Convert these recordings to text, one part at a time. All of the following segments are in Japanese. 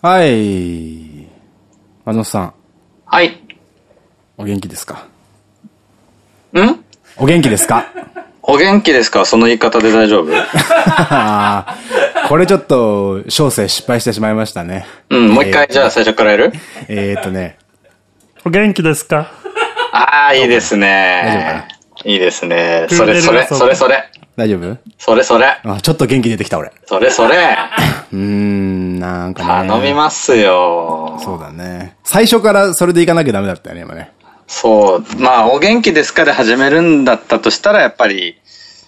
はい。松本さん、はい。お元気ですか？ん？お元気ですか？お元気ですか？その言い方で大丈夫？これちょっと、小生失敗してしまいましたね。うん、もう一回じゃあ最初からやる？えーっとね。お元気ですか？ああ、いいです大丈夫かね。いいですね。それそれ、それそれ。大丈夫？それそれ。あ、ちょっと元気出てきた俺。それそれ。うーん、なんかね。頼みますよ。そうだね。最初からそれでいかなきゃダメだったよね、今ね。そう。まあ、お元気ですかで始めるんだったとしたら、やっぱり。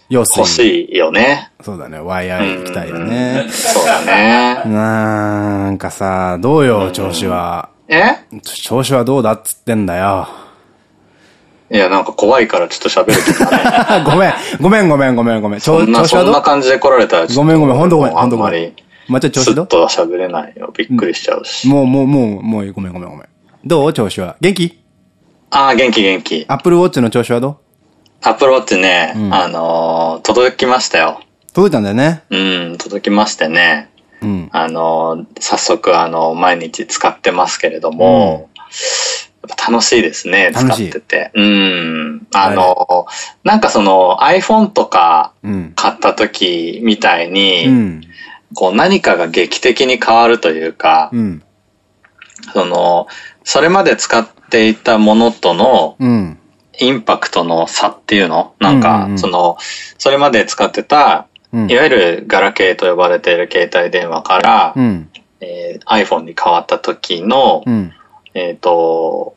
欲しいよね。そうだね。YI 行きたいよね。そうだね。なんかさ、どうよ、調子は。え？調子はどうだっつってんだよ。いや、なんか怖いからちょっと喋る気がない。ごめん、ごめん、ごめん、ごめん、ごめん。調そんな、そんな感じで来られたらごめんごめんほんとごめんほんとごめんあんまり、まっちゃん調子どう？ずっとは喋れないよ。びっくりしちゃうし。もう、もう、もう、もう、ごめん、ごめん、ごめん。どう？調子は？元気？ああ、元気元気。アップルウォッチの調子はどう？アップルウォッチね、あのー届きましたよ。届いたんだよね。うん、届きましてね。うん。あのー早速、あのー毎日使ってますけれども、やっぱ楽しいですね、使ってて。うん。あのーなんかその iPhone とかうん。買った時みたいに、うん。こう何かが劇的に変わるというか、うん。その、それまで使っていたものとのうん。インパクトの差っていうの？なんうんかその、それまで使ってた、うんいわゆるガラケーと呼ばれている携帯電話から、うん。えー iPhone に変わった時の、うん。えっ、と、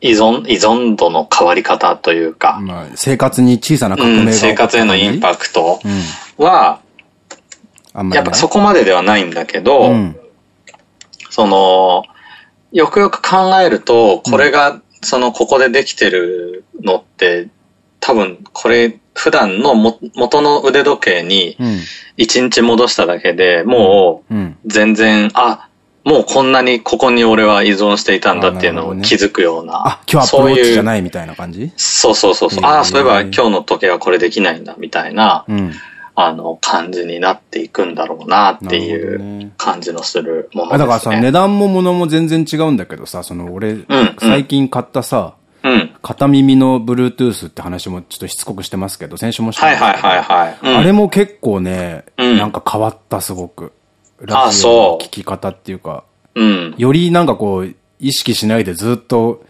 依存、依存度の変わり方というか、まあ、生活に小さな革命がうん、生活へのインパクトは、うん。やっぱそこまでではないんだけど、うん。その、よくよく考えると、これが、その、ここでできてるのって、多分、これ、普段のも元の腕時計にうん。一日戻しただけでもう、うん。全然、あ、もうこんなにここに俺は依存していたんだっていうのを気づくような。あ、今日アップルウォッチじゃないみたいな感じ？そうそうそうそう。ああ、そういえば今日の時計はこれできないんだ、みたいな、うん。あの、感じになっていくんだろうなっていうね感じのするものです、ね。あ、だからさ、値段も物も全然違うんだけどさ、その俺、ん最近買ったさ、うん。片耳の Bluetooth って話もちょっとしつこくしてますけど、先週もしてはいはいはいはい。うんあれも結構ね、うんなんか変わったすごく。あラジオの聞き方っていうか、うん。よりなんかこう、意識しないでずっと、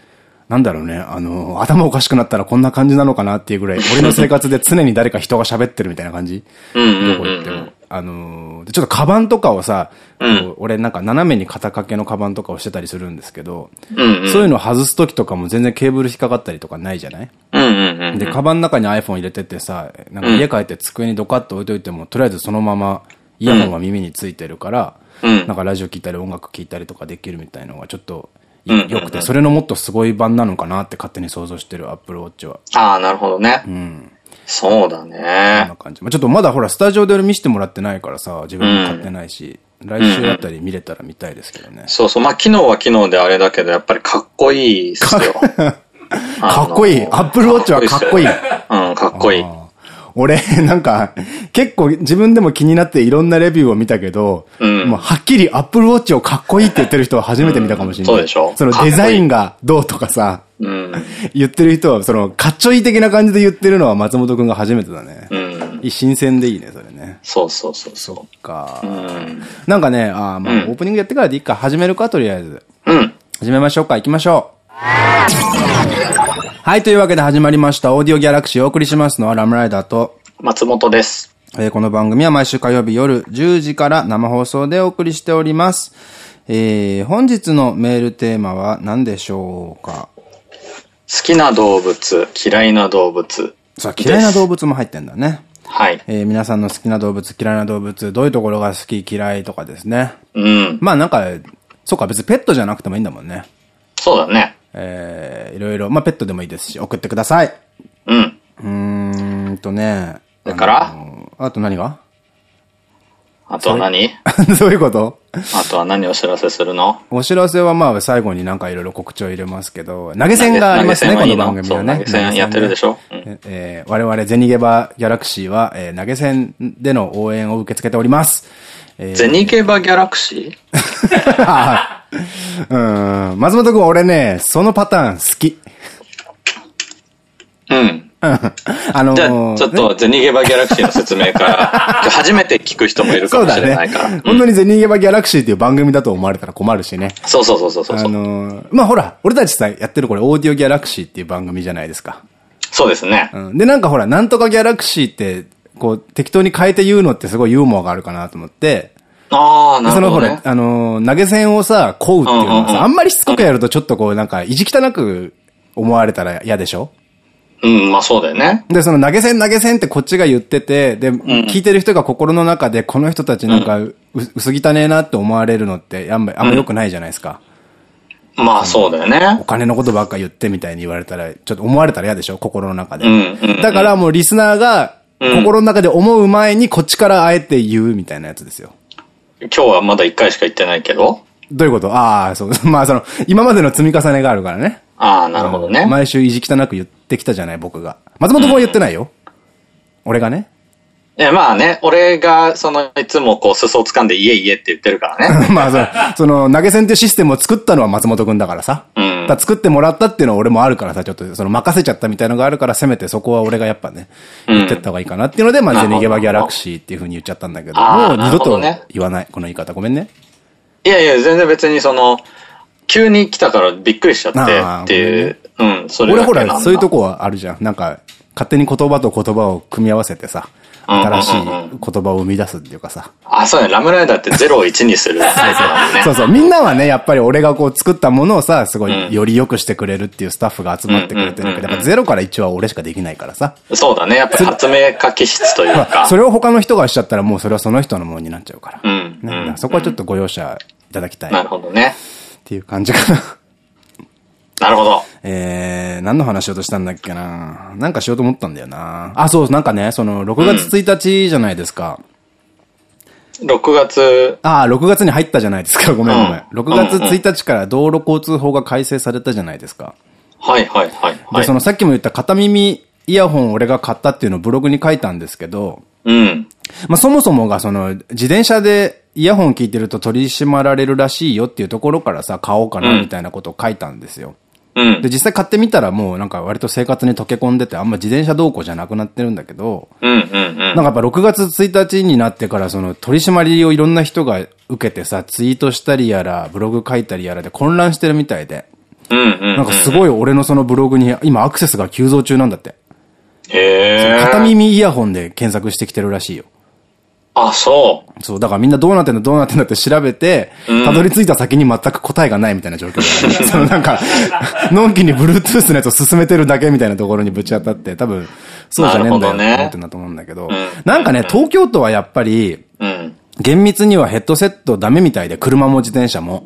なんだろうね、あの、頭おかしくなったらこんな感じなのかなっていうぐらい、俺の生活で常に誰か人が喋ってるみたいな感じどこうん行っても。あのちょっとカバンとかをさ、うん俺なんか斜めに肩掛けのカバンとかをしてたりするんですけど、うんうん。そういうの外す時とかも全然ケーブル引っかかったりとかないじゃない？で、カバンの中に iPhone 入れてってさ、なんか家帰って机にドカッと置いといても、とりあえずそのままイヤホンが耳についてるから、うんなんかラジオ聞いたり音楽聞いたりとかできるみたいのがちょっと良くて、それのもっとすごい版なのかなって勝手に想像してる Apple Watch は。ああ、なるほどね。うん。そうだこんねな。感じ。まあ、ちょっとまだほら、スタジオで俺見せてもらってないからさ、自分も買ってないし、来週あたり見れたら見たいですけどね。そうそう。まあ、機能は機能であれだけど、やっぱりかっこいいっすよ。かっこいい。Apple Watch はかっこいい。うん、かっこいい。俺、なんか、結構自分でも気になっていろんなレビューを見たけど、うんもうはっきり Apple Watch をかっこいいって言ってる人は初めて見たかもしれない。うんそうでしょそのデザインがどうとかさ、うん。言ってる人は、その、かっちょいい的な感じで言ってるのは松本くんが初めてだね。うん。新鮮でいいね、それね。そうそうそうそそっか。う。うん。なんかね、あーまあ、うんオープニングやってからでいいか。始めるか、とりあえず。うん。始めましょうか。行きましょう。はい、というわけで始まりました。オーディオギャラクシーをお送りしますのはラムライダーと、松本です。えーこの番組は毎週火曜日夜10時から生放送でお送りしております。えー本日のメールテーマは何でしょうか？好きな動物、嫌いな動物。さあ、嫌いな動物も入ってんだね。はい。えー皆さんの好きな動物、嫌いな動物、どういうところが好き、嫌いとかですね。うん。まあなんか、そうか、別にペットじゃなくてもいいんだもんね。そうだね。えーいろいろ、まあペットでもいいですし、送ってください。うん。うーんとね。だから？あと何が？あとは何？どういうこと？あとは何お知らせするの？お知らせはまあ最後になんかいろいろ告知を入れますけど、投げ銭がありますね、いいの？番組はね。投げ銭やってるでしょ？うん。ええー我々ゼニゲバギャラクシーは、えー投げ銭での応援を受け付けております。えー。ゼニゲバギャラクシ うん。松本くん、俺ね、そのパターン好き。ーうん。あのーじゃあ、ちょっとゼニゲバギャラクシーの説明から、初めて聞く人もいるかもしれないから。。本当にゼニゲバギャラクシーっていう番組だと思われたら困るしね。そうそうそうそうそう。あのーまあほら、俺たちさ、やってるこれ、オーディオギャラクシーっていう番組じゃないですか。そうですね。うん。で、なんかほら、なんとかギャラクシーって、こう、適当に変えて言うのってすごいユーモアがあるかなと思って、ああ、なでそのほらるほどね、。あのー投げ銭をさ、こうっていうのはさ、うんうんうんあんまりしつこくやるとちょっとこう、なんか、意地汚く思われたら嫌でしょ？うん、まあそうだよね。で、その投げ銭投げ銭ってこっちが言ってて、で、聞いてる人が心の中で、この人たちなんか、う薄汚ねえなって思われるのって、あんま、あんま良くないじゃないですか。まあそうだよおね。金のことばっか言ってみたいに言われたら、ちょっと思われたら嫌でしょ？心の中で。うんうんうんだからもうリスナーが、心の中で思う前にこっちからあえて言うみたいなやつですよ。今日はまだ一回しか言ってないけど。どういうこと？ああ、そう。まあその、今までの積み重ねがあるからね。ああ、なるほどね。毎週意地汚く言ってきたじゃない、僕が。松本君は言ってないよ。俺がね。いや、まあね、俺が、その、いつもこう、裾を掴んで、いえいえって言ってるからね。まあそ、その、投げ銭ってシステムを作ったのは松本くんだからさ。うん作ってもらったっていうのは俺もあるからさ、ちょっとその任せちゃったみたいなのがあるから、せめてそこは俺がやっぱね、言ってった方がいいかなっていうので、まあ、なるほどゼニゲバギャラクシーっていう風に言っちゃったんだけど、もう二度と言わない、この言い方。ごめんね。いやいや、全然別にその、急に来たからびっくりしちゃってああっていう、うん、それ俺ほら、そういうとこはあるじゃん。なんか、勝手に言葉と言葉を組み合わせてさ、新しい言葉を生み出すっていうかさ。あ、そうね、ラムライダーって0を1にする。そうそう。みんなはね、やっぱり俺がこう作ったものをさ、すごいより良くしてくれるっていうスタッフが集まってくれてるけど、やっぱ0から1は俺しかできないからさ。そうだね、やっぱり発明家気質というまあ、か。それを他の人がしちゃったらもうそれはその人のものになっちゃうから。うん。そこはちょっとご容赦いただきたい。なっるほどね。ていう感じかな。なるほど。えー、何の話しようとしたんだっけななんかしようと思ったんだよなあ、そう、なんかね、その、6月1日じゃないですか。6月、ああ、6月に入ったじゃないですか。ごめんごめん。うん6月1日から道路交通法が改正されたじゃないですか。はいはいはいはで、いそ。のさっきも言った片耳イヤホン俺が買ったっていうのをブログに書いたんですけど、うん。まあそもそもがその自転車でイヤホン聞いてると取り締まられるらしいよっていうところからさ、買おうかなみたいなことを書いたんですよ。うんで、。実際買ってみたらもうなんか割と生活に溶け込んでてあんま自転車動向じゃなくなってるんだけど。なんかやっぱ6月1日になってからその取り締まりをいろんな人が受けてさ、ツイートしたりやら、ブログ書いたりやらで混乱してるみたいで。なんかすごい俺のそのブログに今アクセスが急増中なんだって。へえ。片耳イヤホンで検索してきてるらしいよ。あ、そう。そう、だからみんなどうなってんのどうなってんだって調べて、たどり着いた先に全く答えがないみたいな状況だよね。そのなんか、のんきに Bluetooth のやつを進めてるだけみたいなところにぶち当たって、多分、そうじゃねえんだよって思ってんだと思うんだけど、んなんかね、東京都はやっぱり、うん。厳密にはヘッドセットダメみたいで、車も自転車も。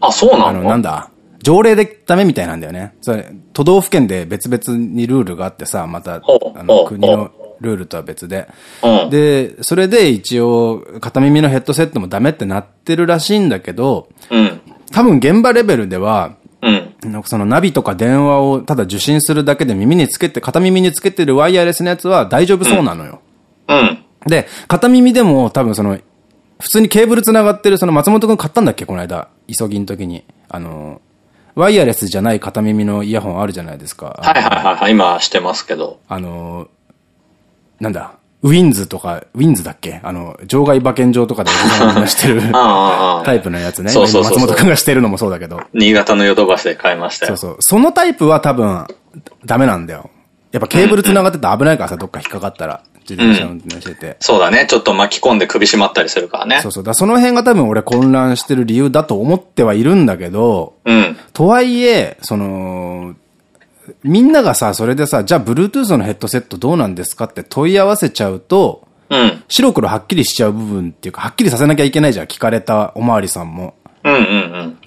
あ、そうなあの、のなんだ、条例でダメみたいなんだよね。それ、都道府県で別々にルールがあってさ、また、あの、国のルールとは別で。うん。で、それで一応、片耳のヘッドセットもダメってなってるらしいんだけど、うん。多分現場レベルでは、うん。なんかそのナビとか電話をただ受信するだけで耳につけて、片耳につけてるワイヤレスのやつは大丈夫そうなのよ。うん。で、片耳でも多分その、普通にケーブル繋がってる、その松本くん買ったんだっけ？この間。急ぎの時に。あの、ワイヤレスじゃない片耳のイヤホンあるじゃないですか。はいはいはいはい。今してますけど。あの、なんだ、ウィンズとか、ウィンズだっけ？あの、場外馬券場とかでおじさんがしてる ああああタイプのやつね。そうそう松本くんがしてるのもそうだけど。新潟のヨドバシで買いましたよ。そうそう。そのタイプは多分、ダメなんだよ。やっぱケーブル繋がってて危ないからさ、どっか引っかかったら。自転車運転してて。そうだね。ちょっと巻き込んで首絞まったりするからねそう。そう。だその辺が多分俺混乱してる理由だと思ってはいるんだけど、うん。とはいえ、その、みんながさ、それでさ、じゃあ Bluetooth のヘッドセットどうなんですかって問い合わせちゃうと、うん。白黒はっきりしちゃう部分っていうか、はっきりさせなきゃいけないじゃん。聞かれたおまわりさんも。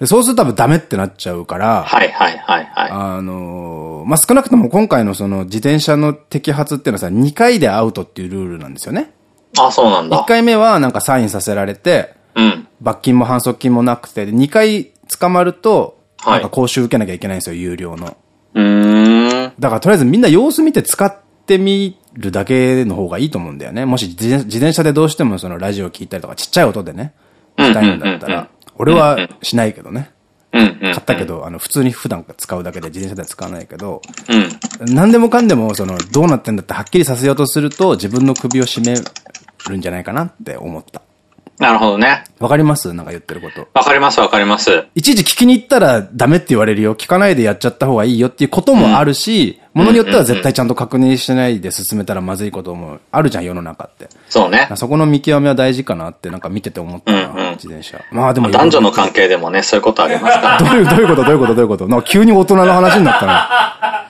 そうすると多分ダメってなっちゃうから、はいはいはいはい。あのーまあ、少なくとも今回のその自転車の摘発っていうのはさ、2回でアウトっていうルールなんですよね。あ、そうなん1だ。回目はなんかサインさせられて、うん。罰金も反則金もなくて、で2回捕まると、はいなんか講習受けなきゃいけないんですよ、有料の。だからとりあえずみんな様子見て使っってみるだけの方がいいと思うんだよね。もし自転自転車でどうしてもそのラジオ聞いたりとかちっちゃい音でね、したいんだったら、俺はしないけどね。買ったけど、あの、普通に普段使うだけで自転車では使わないけど、うん、何でもかんでも、その、どうなってんだってはっきりさせようとすると、自分の首を絞めるんじゃないかなって思った。なるほどね。わかります？なんか言ってること。わかりますわかります。いちいち聞きに行ったらダメって言われるよ。聞かないでやっちゃった方がいいよっていうこともあるし、も、う、の、ん、によっては絶対ちゃんと確認しないで進めたらまずいこともあるじゃん、世の中って。そうね。そこの見極めは大事かなってなんか見てて思ったな、うんうん、自転車。まあでも。男女の関係でもね、そういうことありますから。どういう、どういうこと？どういうこと？どういうこと？なんか急に大人の話になったな。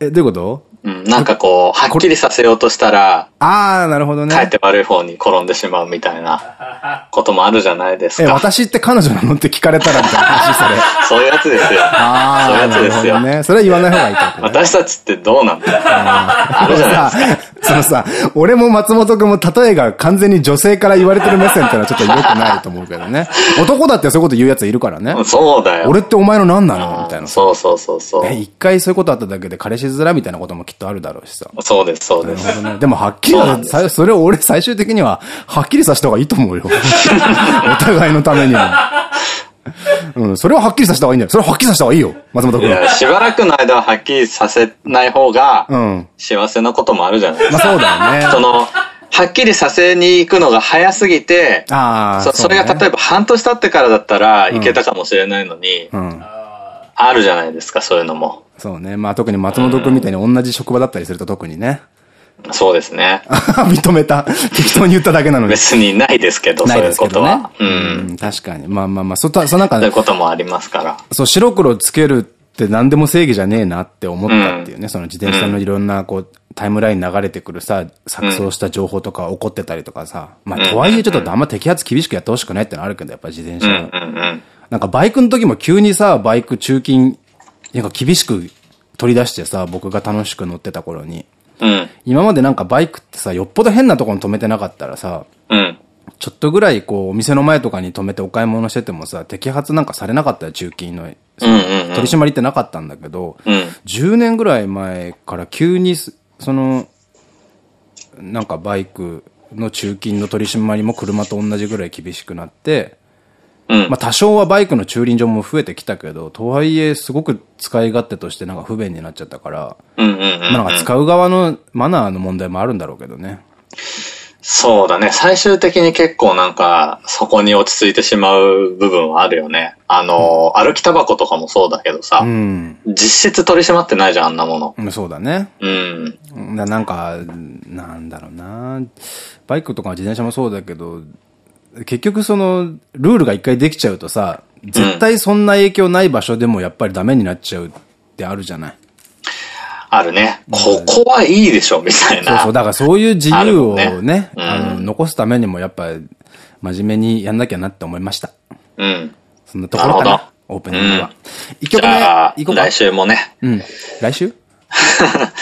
え、どういうこと？うん、なんかこう、はっきりさせようとしたら、ああ、なるほどね。かえって悪い方に転んでしまうみたいなこともあるじゃないですか。え、私って彼女なのって聞かれたらみたいな話、それ。そういうやつですよ。ああ、そういうやつですよ。ね。それは言わない方がいいと、ね。私たちってどうなんだあるじゃないですか。そのさ、俺も松本くんも例えが完全に女性から言われてる目線ってのはちょっと良くないと思うけどね。男だってそういうこと言うやついるからね。そうだよ。俺ってお前の何なのみたいな。そうそうそうそう。え、一回そういうことあっただけで彼氏面みたいなこともきっとあるだろうしさ。そうです、そうです。ね。でもはっきりそそれを俺最終的には、はっきりさせた方がいいと思うよ。お互いのためにも。うん、それははっきりさせた方がいいんだよ。それははっきりさせた方がいいよ、松本君。いや、しばらくの間ははっきりさせない方が、うん。幸せなこともあるじゃないですか。まあそうだよね。その、はっきりさせに行くのが早すぎて、ああ、そそれが例えば半年経ってからだったらいけたかもしれないのに、うん、あるじゃないですか、そういうのも。そうね。まあ特に松本君みたいに同じ職場だったりすると特にね。そうですね。認めた。適当に言っただけなのに。別にないですけど、そういうことは。うん。確かに。まあまあまあ、そ、そなんか、そういうこともありますから。そう、白黒つけるって何でも正義じゃねえなって思ったっていうね。その自転車のいろんな、こう、タイムライン流れてくるさ、錯綜した情報とか起こってたりとかさ。まあ、とはいえちょっとあんま摘発厳しくやってほしくないってのあるけど、やっぱ自転車の。なんかバイクの時も急にさ、バイク中金、なんか厳しく取り出してさ、僕が楽しく乗ってた頃に。うん、今までなんかバイクってさ、よっぽど変なところに止めてなかったらさ、うん、ちょっとぐらいこう、お店の前とかに止めてお買い物しててもさ、摘発なんかされなかったよ、中金の。取り締まりってなかったんだけど、うん、10年ぐらい前から急に、その、なんかバイクの中金の取り締まりも車と同じぐらい厳しくなって、まあ多少はバイクの駐輪場も増えてきたけど、とはいえすごく使い勝手としてなんか不便になっちゃったから、まあなんか使う側のマナーの問題もあるんだろうけどね。そうだね。最終的に結構なんか、そこに落ち着いてしまう部分はあるよね。あの、うん、歩きタバコとかもそうだけどさ、うん、実質取り締まってないじゃん、あんなもの。そうだね。うん。なんか、なんだろうな。バイクとか自転車もそうだけど、結局その、ルールが一回できちゃうとさ、絶対そんな影響ない場所でもやっぱりダメになっちゃうってあるじゃない？あるね。ここはいいでしょ、みたいな。そうそう。だからそういう自由をね、あの、残すためにもやっぱ真面目にやんなきゃなって思いました。うん。そんなところかな。オープニングは。一曲目、行こうか。来週もね。うん。来週？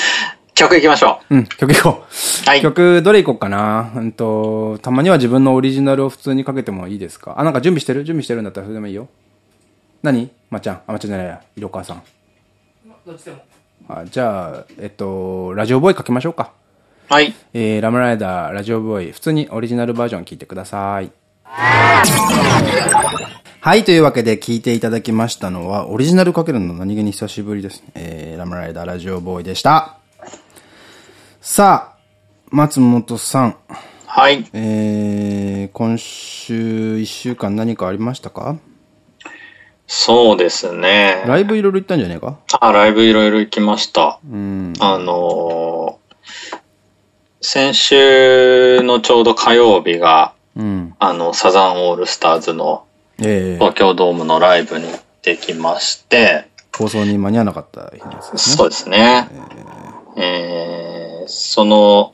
曲行きましょう。うん、曲行こう。はい。曲、どれ行こうかな？うんと、たまには自分のオリジナルを普通にかけてもいいですか？あ、なんか準備してる？準備してるんだったらそれでもいいよ。何？まっちゃん。あ、まっちゃんじゃないや。色川さん。どっちでも。あじゃあ、えっと、ラジオボーイかけましょうか。はい。えー、ラムライダー、ラジオボーイ、普通にオリジナルバージョン聞いてください。はい、というわけで聞いていただきましたのは、オリジナルかけるの何気に久しぶりです。えー、ラムライダー、ラジオボーイでした。さあ、松本さん。はい。えー、今週一週間何かありましたか？そうですね。ライブいろいろ行ったんじゃねえか？あ、ライブいろいろ行きました。うん。あのー、先週のちょうど火曜日が、うん、あの、サザンオールスターズの東京ドームのライブに行ってきまして、放送に間に合わなかった日ですね。そうですね。えー、えーその、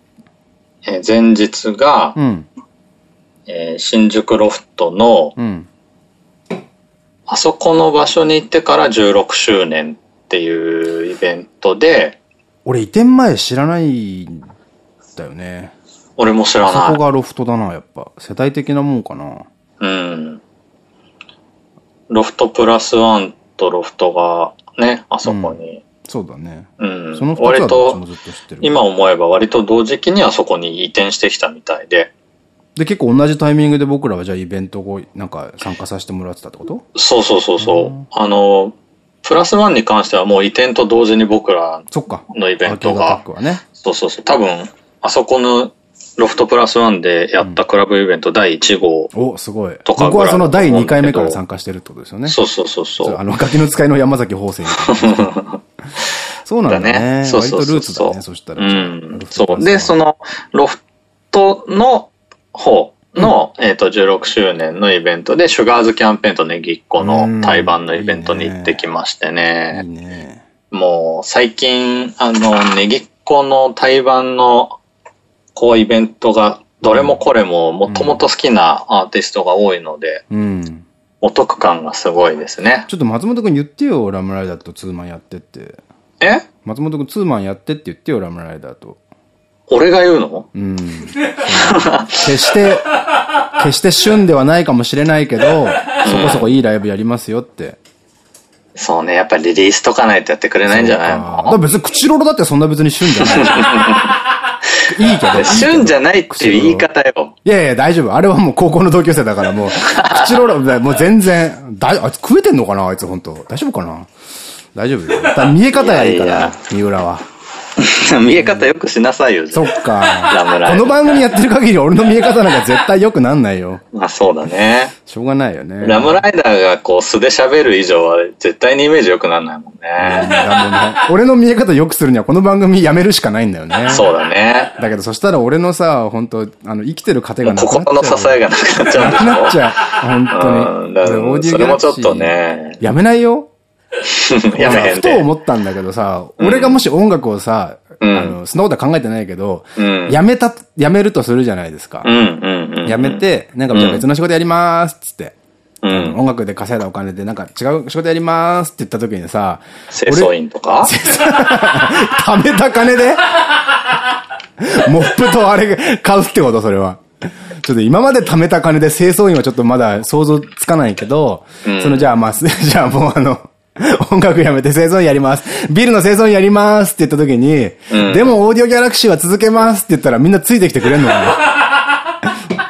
え前日が、うん、えー、新宿ロフトの、うん、あそこの場所に行ってから16周年っていうイベントで、俺移転前知らないんだよね。俺も知らない。そこがロフトだな、やっぱ。世代的なもんかな。うん。ロフトプラスワンとロフトがね、あそこにそうだね。うん。その割と。今思えば割と同時期にはそこに移転してきたみたいで。で、結構同じタイミングで僕らはじゃあイベントをなんか参加させてもらってたってこと？そうそうそうそう。あの、プラスワンに関してはもう移転と同時に僕ら。のイベントが、クはね。そうそうそう、多分、あそこのロフトプラスワンでやったクラブイベント第1号。お、すごい。とか僕はその第2回目から参加してるってことですよね。そうそうそうそう。あの、ガキの使いの山崎邦生みたいな。そうなんだね。そうそうそうそうルーツだね、そしたら。うん。そう。で、そ、の、ロフトの方の、えっと、16周年のイベントで、シュガーズキャンペーンとネギっ子の対バンのイベントに行ってきましてね。ね。もう、最近、あの、ネギっ子の対バンの、こう、イベントが、どれもこれも、もともと好きなアーティストが多いので、うん。お得感がすごいですね。ちょっと松本くん言ってよ、ラムライダーとツーマンやってって。え？松本くんツーマンやってって言ってよ、ラムライダーと。俺が言うの？うん。決して、決して旬ではないかもしれないけど、そこそこいいライブやりますよって。そうね、やっぱりリリースとかないとやってくれないんじゃないそうかだ別に口ロロだってそんな別に旬じゃない。いいけど旬じゃないっていう言い方よ。いやいや、大丈夫。あれはもう高校の同級生だからもう、口ロロ、もう全然、だいあいつ食えてんのかなあいつ本当大丈夫かな？大丈夫よ。見え方がいいから三浦は。見え方よくしなさいよ。そっラか。ムライこの番組やってる限り俺の見え方なんか絶対良くなんないよ。まあそうだね。しょうがないよね。ラムライダーがこう素で喋る以上は絶対にイメージ良くならないもんうんね。ね俺の見え方良くするにはこの番組やめるしかないんだよね。そうだね。だけどそしたら俺のさ、本当あの、生きてる糧がなくなっちゃう。心の支えがなくなっちゃうんなくなっちゃう。本当に。うんそれもちょっとね。やめないよ。やめへんふとで。思ったんだけどさ、俺がもし音楽をさ、うんあの、そんなことは考えてないけど、うんやめた、やめるとするじゃないですか。やめて、なんかじゃあ別の仕事やりまーすっつって。うん。音楽で稼いだお金でなんか違う仕事やりまーすって言った時にさ、清掃員とか？貯めた金で？モップとあれ買うってことそれは。ちょっと今まで貯めた金で清掃員はちょっとまだ想像つかないけど、うんそのじゃあまあ、じゃあもうあの、音楽やめて清掃員やります。ビルの清掃員やりますって言った時に、うんでもオーディオギャラクシーは続けますって言ったらみんなついてきてくれんのかな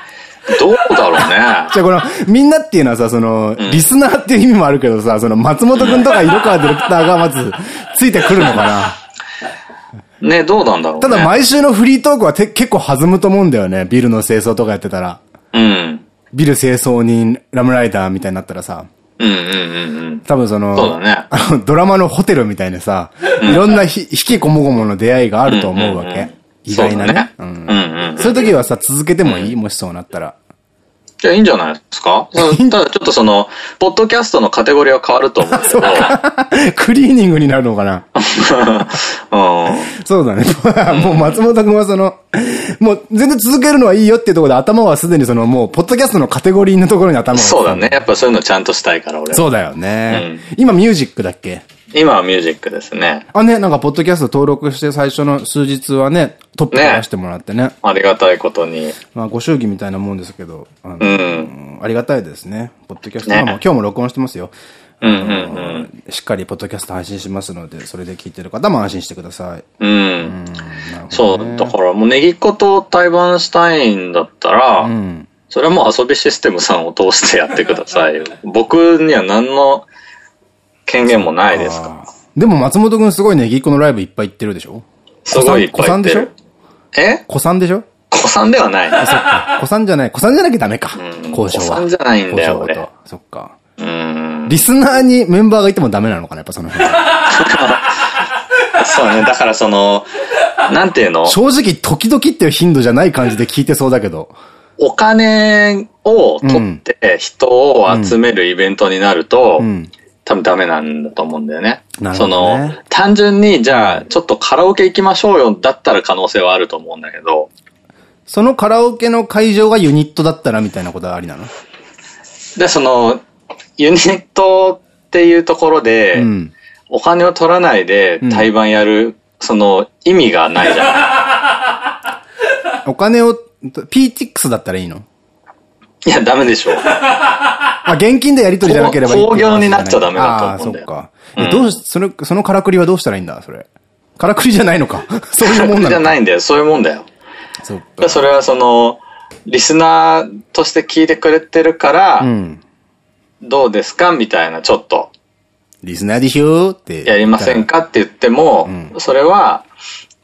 どうだろうね。じゃあこの、みんなっていうのはさ、その、リスナーっていう意味もあるけどさ、その松本くんとか色川ディレクターがまずついてくるのかなね、どうなんだろうね。ただ毎週のフリートークはて結構弾むと思うんだよね。ビルの清掃とかやってたら。うん。ビル清掃人ラムライダーみたいになったらさ。うんうんうんうん。多分その、そうだねあの、ドラマのホテルみたいなさ、いろんなひ引きこもごもの出会いがあると思うわけ。意外なね。そううだねんうんうんうんそういう時はさ、続けてもいい？もしそうなったら。いや、いいんじゃないですか？ただちょっとその、ポッドキャストのカテゴリーは変わると思うけど。クリーニングになるのかな？うん。そうだね。もう松本君はその、もう全然続けるのはいいよっていうところで頭はすでにそのもう、ポッドキャストのカテゴリーのところに頭が。そうだね。。やっぱそういうのちゃんとしたいから、俺は。そうだよね。今ミュージックだっけ？今はミュージックですね。あ、ね、なんか、ポッドキャスト登録して最初の数日はね、トップで出してもらってね。ありがたいことに。まあ、ご祝儀みたいなもんですけど、あのうん。ありがたいですね。ポッドキャスト、ね今も今日も録音してますよ。うんうんしっかりポッドキャスト配信しますので、それで聞いてる方も安心してください。うん。うん。なるそう、だからもうネギっ子と対バンしたいんだったら、うん。それはもう遊びシステムさんを通してやってくださいよ。僕には何の権限もないですか？ら。でも松本くんすごいね、ギーコのライブいっぱい行ってるでしょ？すごいいっぱい言ってる。え？子さんでしょ？子さんではない。そっか。子さんじゃない。子さんじゃなきゃダメか。うん交渉は。子さんじゃないんだよそっか。うん。リスナーにメンバーがいてもダメなのかなやっぱその辺。そうね。だからその、なんていうの？正直、時々っていう頻度じゃない感じで聞いてそうだけど。お金を取って人を集めるイベントになると、うん。多分ダメなんだと思うんだよね。なるその、単純にじゃあ、ちょっとカラオケ行きましょうよだったら可能性はあると思うんだけど、そのカラオケの会場がユニットだったらみたいなことはありなの？で、その、ユニットっていうところで、うん。お金を取らないで対バンやる、その、意味がないじゃない。お金を、PTX だったらいいの？いや、ダメでしょ。あ、あ、現金でやり取りじゃなければいいっていう話じゃない。興行になっちゃダメだと思うんだよああ、そっか。えどうし、その、そのからくりはどうしたらいいんだ、それ。からくりじゃないのか。そういうもんなのか。じゃないんだよ。そういうもんだよ。そっか。それはその、リスナーとして聞いてくれてるから、うん。どうですかみたいな、ちょっと、リスナーでしょって。やりませんかって言っても、うそれは、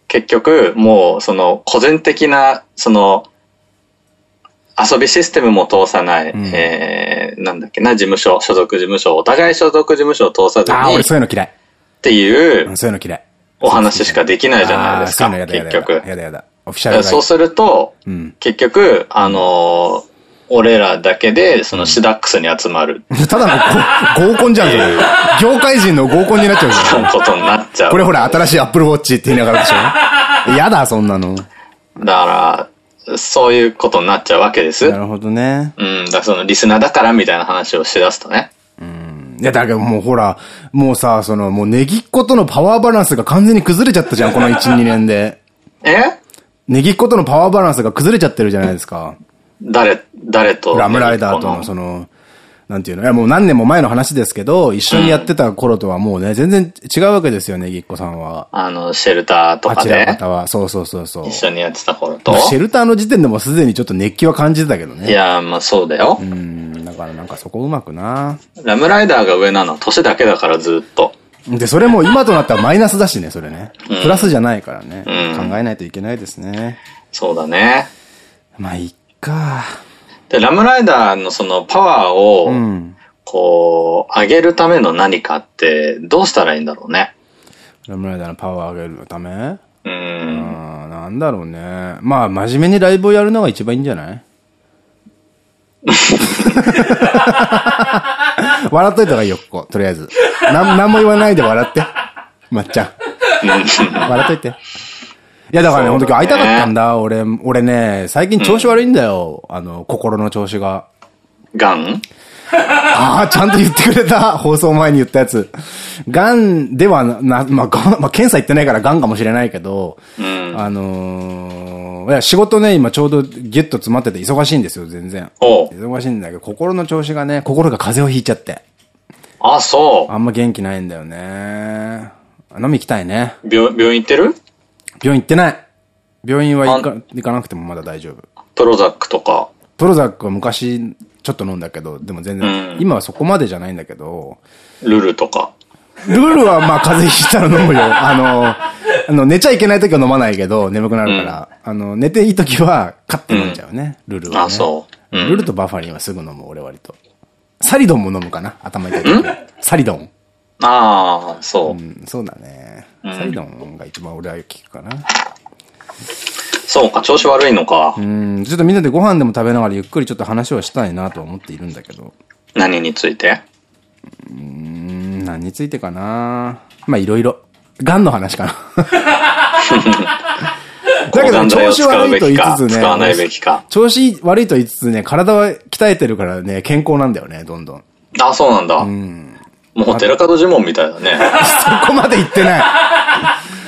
結局、もう、その、個人的な、その、遊びシステムも通さない、んえー、なんだっけな、事務所、所属事務所、お互い所属事務所を通さずああ、に、っ俺そういうの嫌い。ていううんそういうの嫌い。お話しかできないじゃないですか、結。局。やだやだ。オフィシャルそうすると、うん。結局、あのー俺らだけで、そのシダックスに集まる、ただのご合コンじゃん、それ。業界人の合コンになっちゃうじゃん。ことになっちゃう。これほら、新しいアップルウォッチって言いながらでしょやだ、そんなの。だから、そういうことになっちゃうわけです。なるほどね。うん、だからそのリスナーだからみたいな話をしだすとね。いや、だけどもうほら、もうさ、その、もうネギっ子とのパワーバランスが完全に崩れちゃったじゃん、この1、2年で。え？ネギっ子とのパワーバランスが崩れちゃってるじゃないですか。誰、誰と？ラムライダーとの、その、なんていうの、いやもう何年も前の話ですけど、一緒にやってた頃とはもうね、全然違うわけですよ、ネギっ子さんは。あの、シェルターとかあちらで、方は。そうそうそうそう。一緒にやってた頃と。シェルターの時点でもすでにちょっと熱気は感じてたけどね。いや、まあそうだよう。ん、だからなんかそこうまくな。ラムライダーが上なのは年だけだからずっと。で、それも今となったらマイナスだしね、それね。プラスじゃないからね。うん考えないといけないですね。そうだね。まあ、いっか。で、ラムライダーのそのパワーを、うん。こう、上げるための何かって、どうしたらいいんだろうね。ラムライダーのパワー上げるため？う。うんん、なんだろうね。まあ、真面目にライブをやるのが一番いいんじゃない？笑っといた方がいいよ、ここ。とりあえず。なん、なんも言わないで笑って。まっちゃん。笑っといて。いや、だからね、本当今日会いたかったんだ。俺、俺ね、最近調子悪いんだよ。あの、心の調子が。ガン？ああ、ちゃんと言ってくれた。放送前に言ったやつ。ガンではな、まあ、まあ、検査行ってないからガンかもしれないけど、うん。あのーいや、仕事ね、今ちょうどギュッと詰まってて忙しいんですよ、全然。忙しいんだけど、心の調子がね、心が風邪をひいちゃって。あ、そあんま元気ないんだよね。飲み行きたいね。う。病、病院行ってる？病院行ってない。病院は行か行かなくてもまだ大丈夫。プロザックとか。プロザックは昔ちょっと飲んだけど、でも全然、うん今はそこまでじゃないんだけど、ルルとか。ルールはまあ風邪ひいたら飲むよ。あの、あの、寝ちゃいけない時は飲まないけど、眠くなるから。あの、寝ていい時は、カッて飲んじゃうね。ルルは、ね。あ、そう。うん。ルルとバファリンはすぐ飲む、俺割と。サリドンも飲むかな頭痛い時は。サリドン。ああ、そうう。ん、そうだね。うんサリドンが一番俺は効くかな。そうか、調子悪いのかう。ん、ちょっとみんなでご飯でも食べながらゆっくりちょっと話をしたいなとは思っているんだけど。何について？うん、何についてかなまあいろいろ。癌の話かな。だけど調子悪いと言いつつね。調子悪いと言いつつね、体は鍛えてるからね、健康なんだよね、どんどん。あ、そうなんだ。うん。もう寺門呪文みたいだね。そこまで言ってない。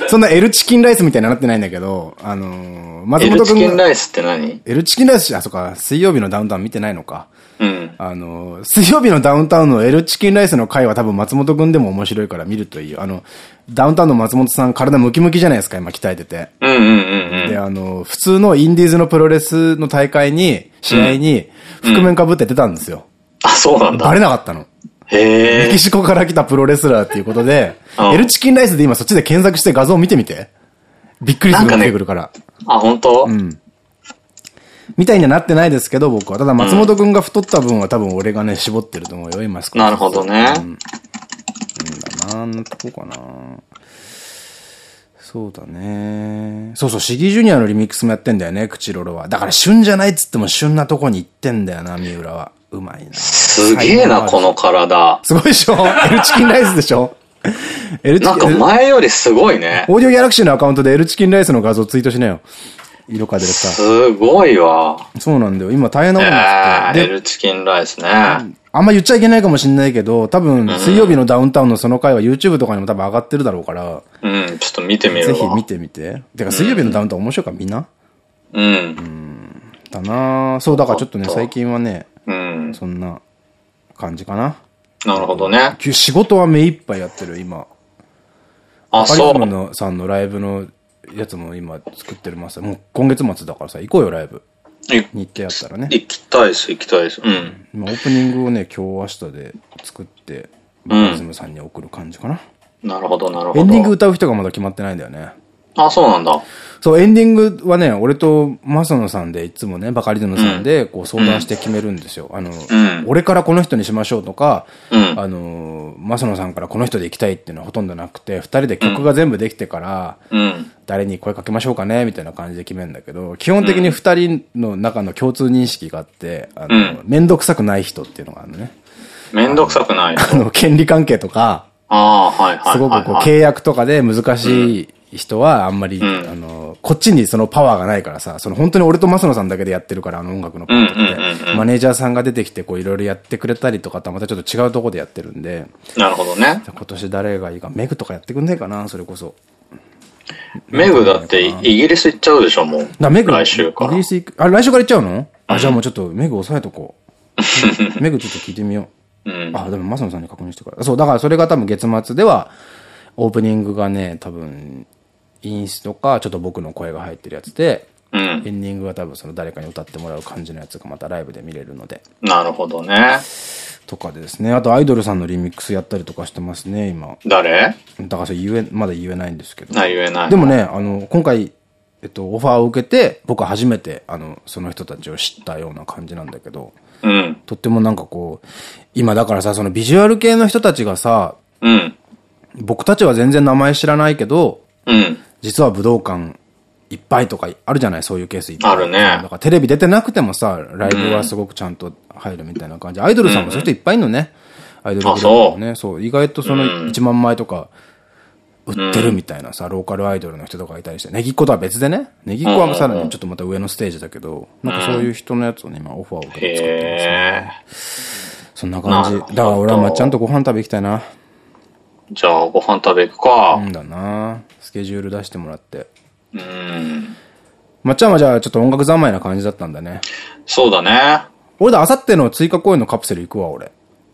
そんな L チキンライスみたいになってないんだけど、あのー、松エル本くんが。チキンライスって何？L チキンライス、あ、そっか、水曜日のダウンタウン見てないのか。うん。あのー、水曜日のダウンタウンの L チキンライスの回は多分松本くんでも面白いから見るといいよ。あの、ダウンタウンの松本さん体ムキムキじゃないですか、今鍛えてて。うんうんうんうん。で、あの、普通のインディーズのプロレスの大会に、試合に、覆面被って出たんですよ。あ、そうなんバだ。レなかったの。メキ。シコから来たプロレスラーっていうことで、うん L チキンライスで今そっちで検索して画像を見てみて。びっくりするのが出てくるから。あ、本当？うん。みたいにはなってないですけど、僕は。ただ松本くんが太った分は多分俺がね、絞ってると思うよ、今少し。なるほどね。うんだな、なんとこうかな。そうだね。そうそう、シギジュニアのリミックスもやってんだよね、クチロロは。だから旬じゃないっつっても旬なとこに行ってんだよな、三浦は。うまいな。すげえな、この体。すごいでしょ ?L チキンライスでしょ ?L チなんかキン、前よりすごいね。オーディオギャラクシーのアカウントで L チキンライスの画像ツイートしなよ。色かディレクター。すごいわ。そうなんだよ。今大変なことにえー、なってて。で、エルチキンライスね。あんま言っちゃいけないかもしんないけど、多分、水曜日のダウンタウンのその回は YouTube とかにも多分上がってるだろうから、うん、ちょっと見てみるわ。ぜひ見てみて。てか、水曜日のダウンタウン面白いからみんなうん。だなぁそう、だからちょっとね、最近はね、うん。そんな感じかな。なるほどね。仕事は目いっぱいやってる、今。あ、そう。パリズムのさんのライブのやつも今作ってます。もう今月末だからさ、行こうよ、ライブ。日程やったらね。行きたいです、行きたいです。うん。今、オープニングをね、今日明日で作って、バカリズムさんに送る感じかな。なるほど、なるほど。エンディング歌う人がまだ決まってないんだよね。あ、そうなんだ。そう、エンディングはね、俺とマサノさんでいつもね、バカリズムさんでこう相談して決めるんですよ。あの、俺からこの人にしましょうとか、あの、マサノさんからこの人で行きたいっていうのはほとんどなくて、二人で曲が全部できてから、誰に声かけましょうかね、みたいな感じで決めるんだけど、基本的に二人の中の共通認識があって、あの、めんどくさくない人っていうのがあるのね。めんどくさくないあの、権利関係とか、ああ、はいはい。すごくこう契約とかで難しい人はあんまり、あの、こっちにそのパワーがないからさ、その本当に俺と増野さんだけでやってるから、あの音楽のパートって、マネージャーさんが出てきてこういろいろやってくれたりとかとはまたちょっと違うところでやってるんで。なるほどね。今年誰がいいか、メグとかやってくんないかな、それこそ。メグだってイギリス行っちゃうでしょ、もう。だメグ来週から。イギリス行く。あ、来週から行っちゃうの？あ、じゃあもうちょっとメグ押さえとこう。メグちょっと聞いてみよう。うん、あ、でも、マサノさんに確認してから。そう、だからそれが多分月末では、オープニングがね、多分、インスとか、ちょっと僕の声が入ってるやつで、うん、エンディングは多分その誰かに歌ってもらう感じのやつがまたライブで見れるので。なるほどね。とかでですね。あとアイドルさんのリミックスやったりとかしてますね、今。誰？だからそれ言え、まだ言えないんですけど。あ、言えない。でもね、あの、今回、えっと、オファーを受けて、僕は初めて、あの、その人たちを知ったような感じなんだけど、うん。とってもなんかこう、今だからさ、そのビジュアル系の人たちがさ、うん。僕たちは全然名前知らないけど、うん。実は武道館いっぱいとかあるじゃない？そういうケースいっぱい。あるねだからテレビ出てなくてもさ、ライブはすごくちゃんと入るみたいな感じ。アイドルさんもそういう人いっぱいいるのね。アイドルグループもね。そう。意外とその1万枚とか売ってるみたいなさ、ローカルアイドルの人とかいたりして。ネギっ子とは別でね。ネギっ子はさらにちょっとまた上のステージだけど、なんかそういう人のやつをね、今オファーを受けて作ってますね。そんな感じ。だから俺はまっちゃんとご飯食べ行きたいな。じゃあ、ご飯食べ行くか。うんだなスケジュール出してもらって。うん。まっちゃんはじゃあちょっと音楽三昧な感じだったんだね。そうだね。俺だ、あさっての追加公演のカプセル行くわ、俺。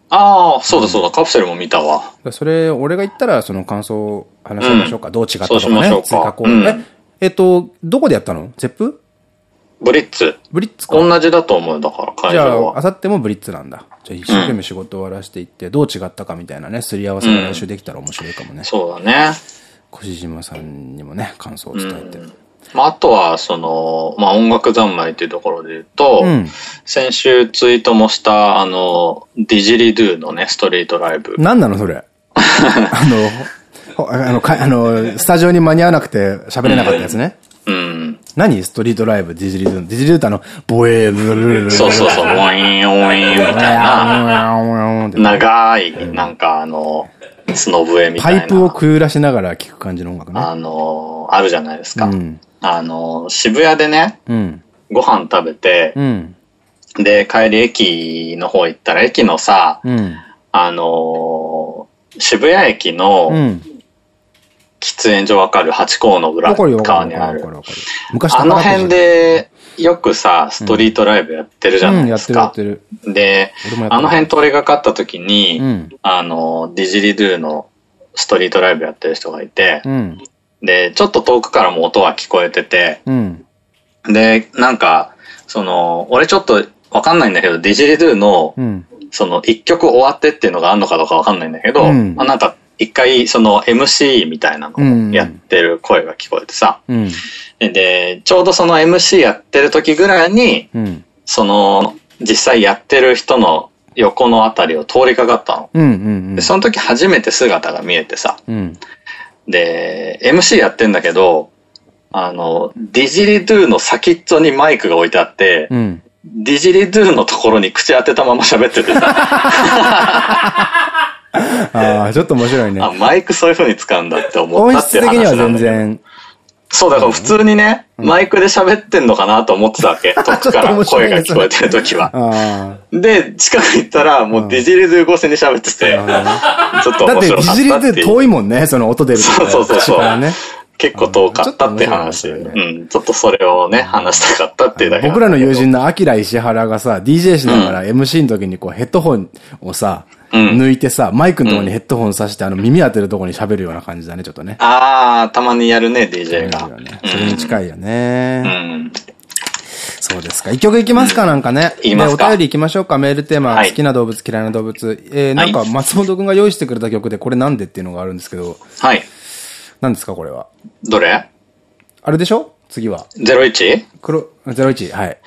ああ、そうだそうだ、カプセルも見たわ。それ、俺が言ったらその感想を話しましょうか。どう違ったとかそうしましょうね。か追加公演。うんえ、えっと、どこでやったのゼップブリッツ。ブリッツか。同じだと思う、だから会じゃあ、場は。あさってもブリッツなんだ。じゃあ一生懸命仕事終わらせていって、どう違ったかみたいなね、すり合わせが来週できたら面白いかもね。そうだね。越島さんにもね、感想を伝えて。まあ、あとは、その、まあ、音楽三昧っていうところで言うと、うん先週ツイートもした、あの、ディジリドゥのね、ストリートライブ。なんなのそれ？あの、ほあの、かあの、スタジオに間に合わなくて喋れなかったやつね。うん。何？ストリートライブ、ディズリードゥ。ディズリードゥってあの、ボエー、ブルルルルそうそうそう、ウォイン、ウォインみたいな、長い、なんかあの、角笛みたいな。パイプをくゆらしながら聴く感じの音楽ね。あの、あるじゃないですか。うん。あの、渋谷でね、うん。ご飯食べて、うん。で、帰り駅の方行ったら、駅のさ、うん。あの、渋谷駅のうん。喫煙所わかる八甲の裏。側にある。昔あの辺で、よくさ、ストリートライブやってるじゃなうん、いですか。であの辺通りがかった時に、うん。あの、ディジリドゥのストリートライブやってる人がいて、うん。で、ちょっと遠くからも音は聞こえてて、うん。で、なんか、その、俺ちょっとわかんないんだけど、ディジリドゥの、うん。その、一曲終わってっていうのがあるのかどうかわかんないんだけど、うんまあ、なんか、一回、その MC みたいなのをやってる声が聞こえてさ、うん。で、ちょうどその MC やってる時ぐらいに、うん。その、実際やってる人の横のあたりを通りかかったの。で、その時初めて姿が見えてさ、うん。で、MC やってんだけど、あの、ディジリドゥの先っちょにマイクが置いてあって、うん。ディジリドゥのところに口当てたまま喋っててさ、ああ、ちょっと面白いねあ、。マイクそういう風に使うんだって思っ音たっていう質的には。全然。そう、だから普通にね、マイクで喋ってんのかなと思ってたわけ。遠くから声が聞こえてる時は。あで、近く行ったら、もうディジリドゥ越しに喋ってて、ちょっと面白かったディジリっていう。って遠いもんね、その音出るとこそうそうそうね。結構遠かったって話。うんちょっと面白いですようん。ちょっとそれをね、話したかったっていうだけ僕らの友人のアキラ石原がさ、DJ しながら MC の時にこうヘッドホンをさ、うん抜いてさ、マイクのところにヘッドホンさして、あの耳当てるところに喋るような感じだね、ちょっとね。あー、たまにやるね、DJ が。それに近いよね。うん。そうですか。一曲いきますか、なんかね。いきますかでお便りいきましょうか。メールテーマ、はい好きな動物、嫌いな動物。えー、なんか松本くんが用意してくれた曲で、これなんでっていうのがあるんですけど、はい。何ですか、これは？どれ？あれでしょ？次は。?01? 黒、01、はい。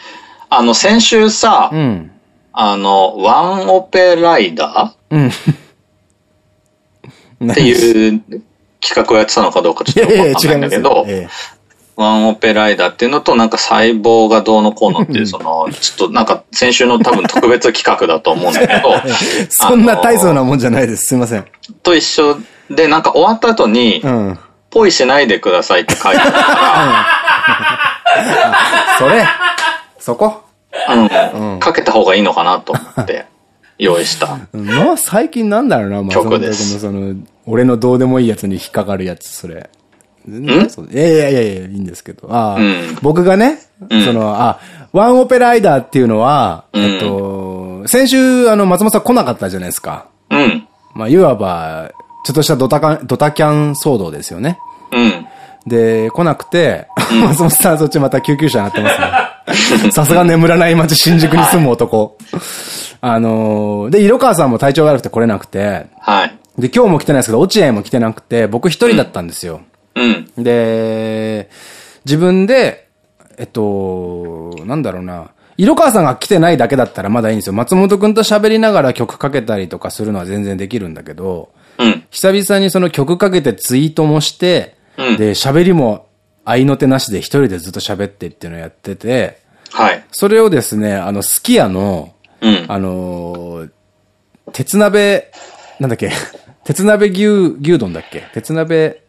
あの、先週さ、うん。あの、ワンオペライダうん。ー っていう企画をやってたのかどうかちいょっとわかんないんだけど、えワンオペライダーっていうのと、なんか細胞がどうのこうのっていう、その、ちょっとなんか先週の多分特別企画だと思うんだけど、え そんな大層なもんじゃないです。すいません。と一緒で、なんか終わった後にう、ん。ポイしないでくださいって書いてあ それ、そこ。うん、かけた方がいいのかなと思って、用意した。まあ、最近なんだろうな、松本君の曲ですその、俺のどうでもいいやつに引っかかるやつ、それ。ん？いやいやいやいや、いいんですけど。ああ、うん僕がね、その、あ、ワンオペライダーっていうのは、うんえっと、先週、あの、松本さん来なかったじゃないですか。うん。まあ、いわば、ちょっとしたドタカン、ドタキャン騒動ですよね。うん。で、来なくて、松本さんそっちまた救急車になってますね。さすが眠らない街新宿に住む男。あのーで、色川さんも体調が悪くて来れなくて、はい。で、今日も来てないですけど、落合も来てなくて、僕一人だったんですよ。うん。で、自分で、えっと、なんだろうな。色川さんが来てないだけだったらまだいいんですよ。松本くんと喋りながら曲かけたりとかするのは全然できるんだけど、うん。久々にその曲かけてツイートもして、うんで、喋りも合いの手なしで一人でずっと喋ってっていうのをやってて、はい。それをですね、あの、すき家の、うん。あのー鉄鍋、なんだっけ、鉄鍋牛、牛丼だっけ鉄鍋、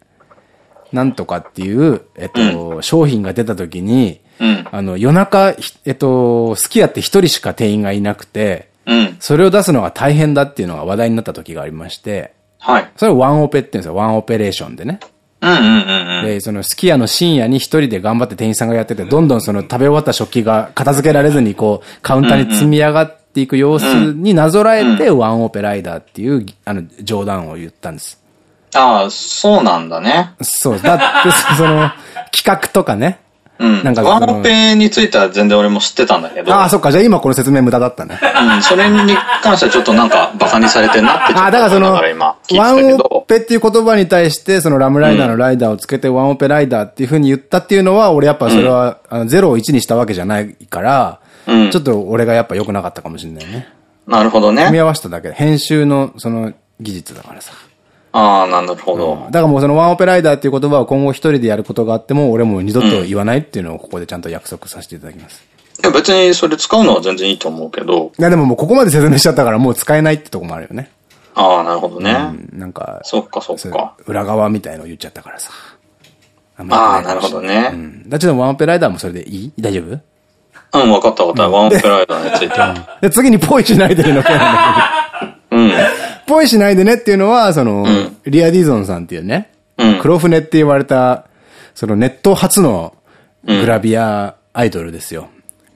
なんとかっていう、えっと、商品が出た時に、うん。あの、夜中、ひえっと、すき家って一人しか店員がいなくて、うん。それを出すのが大変だっていうのが話題になった時がありまして、はい。それをワンオペって言うんですよ。ワンオペレーションでね。で、そのすき家の深夜に一人で頑張って店員さんがやってて、どんどんその食べ終わった食器が片付けられずにこう、カウンターに積み上がっていく様子になぞらえて、ワンオペライダーっていう、あの、冗談を言ったんです。ああ、そうなんだね。そう。だって、その、企画とかね。うん。なんかワンオペについては全然俺も知ってたんだけど。ああ、そっか。じゃあ今この説明無駄だったね。うん。それに関してはちょっとなんかバカにされてんなってああ、だからその、ワンオ。ペっていう言葉に対して、そのラムライダーのライダーをつけてワンオペライダーっていう風に言ったっていうのは、俺やっぱそれは、あの0を1にしたわけじゃないから、うんちょっと俺がやっぱ良くなかったかもしれないね。なるほど組みね。合わせただけで、編集のその技術だからさ。ああ、なるほど。だからもうそのワンオペライダーっていう言葉を今後一人でやることがあっても、俺も二度と言わないっていうのをここでちゃんと約束させていただきます。いや別にそれ使うのは全然いいと思うけど。いやでももうここまで説明しちゃったからもう使えないってとこもあるよね。ああ、なるほどね。うんなんか、そっかそっか。裏側みたいのを言っちゃったからさ。ああなるほどね。うん。だちょっとワンオペライダーもそれでいい？大丈夫？うん、わかったわかった。ワンオペライダーについては。で、次にポイしないでねの？件なんだうん。けど。ポイしないでねっていうのは、その、んリア・ディゾンさんっていうね、うん。黒船って言われた、そのネット初のグラビアアイドルですよ。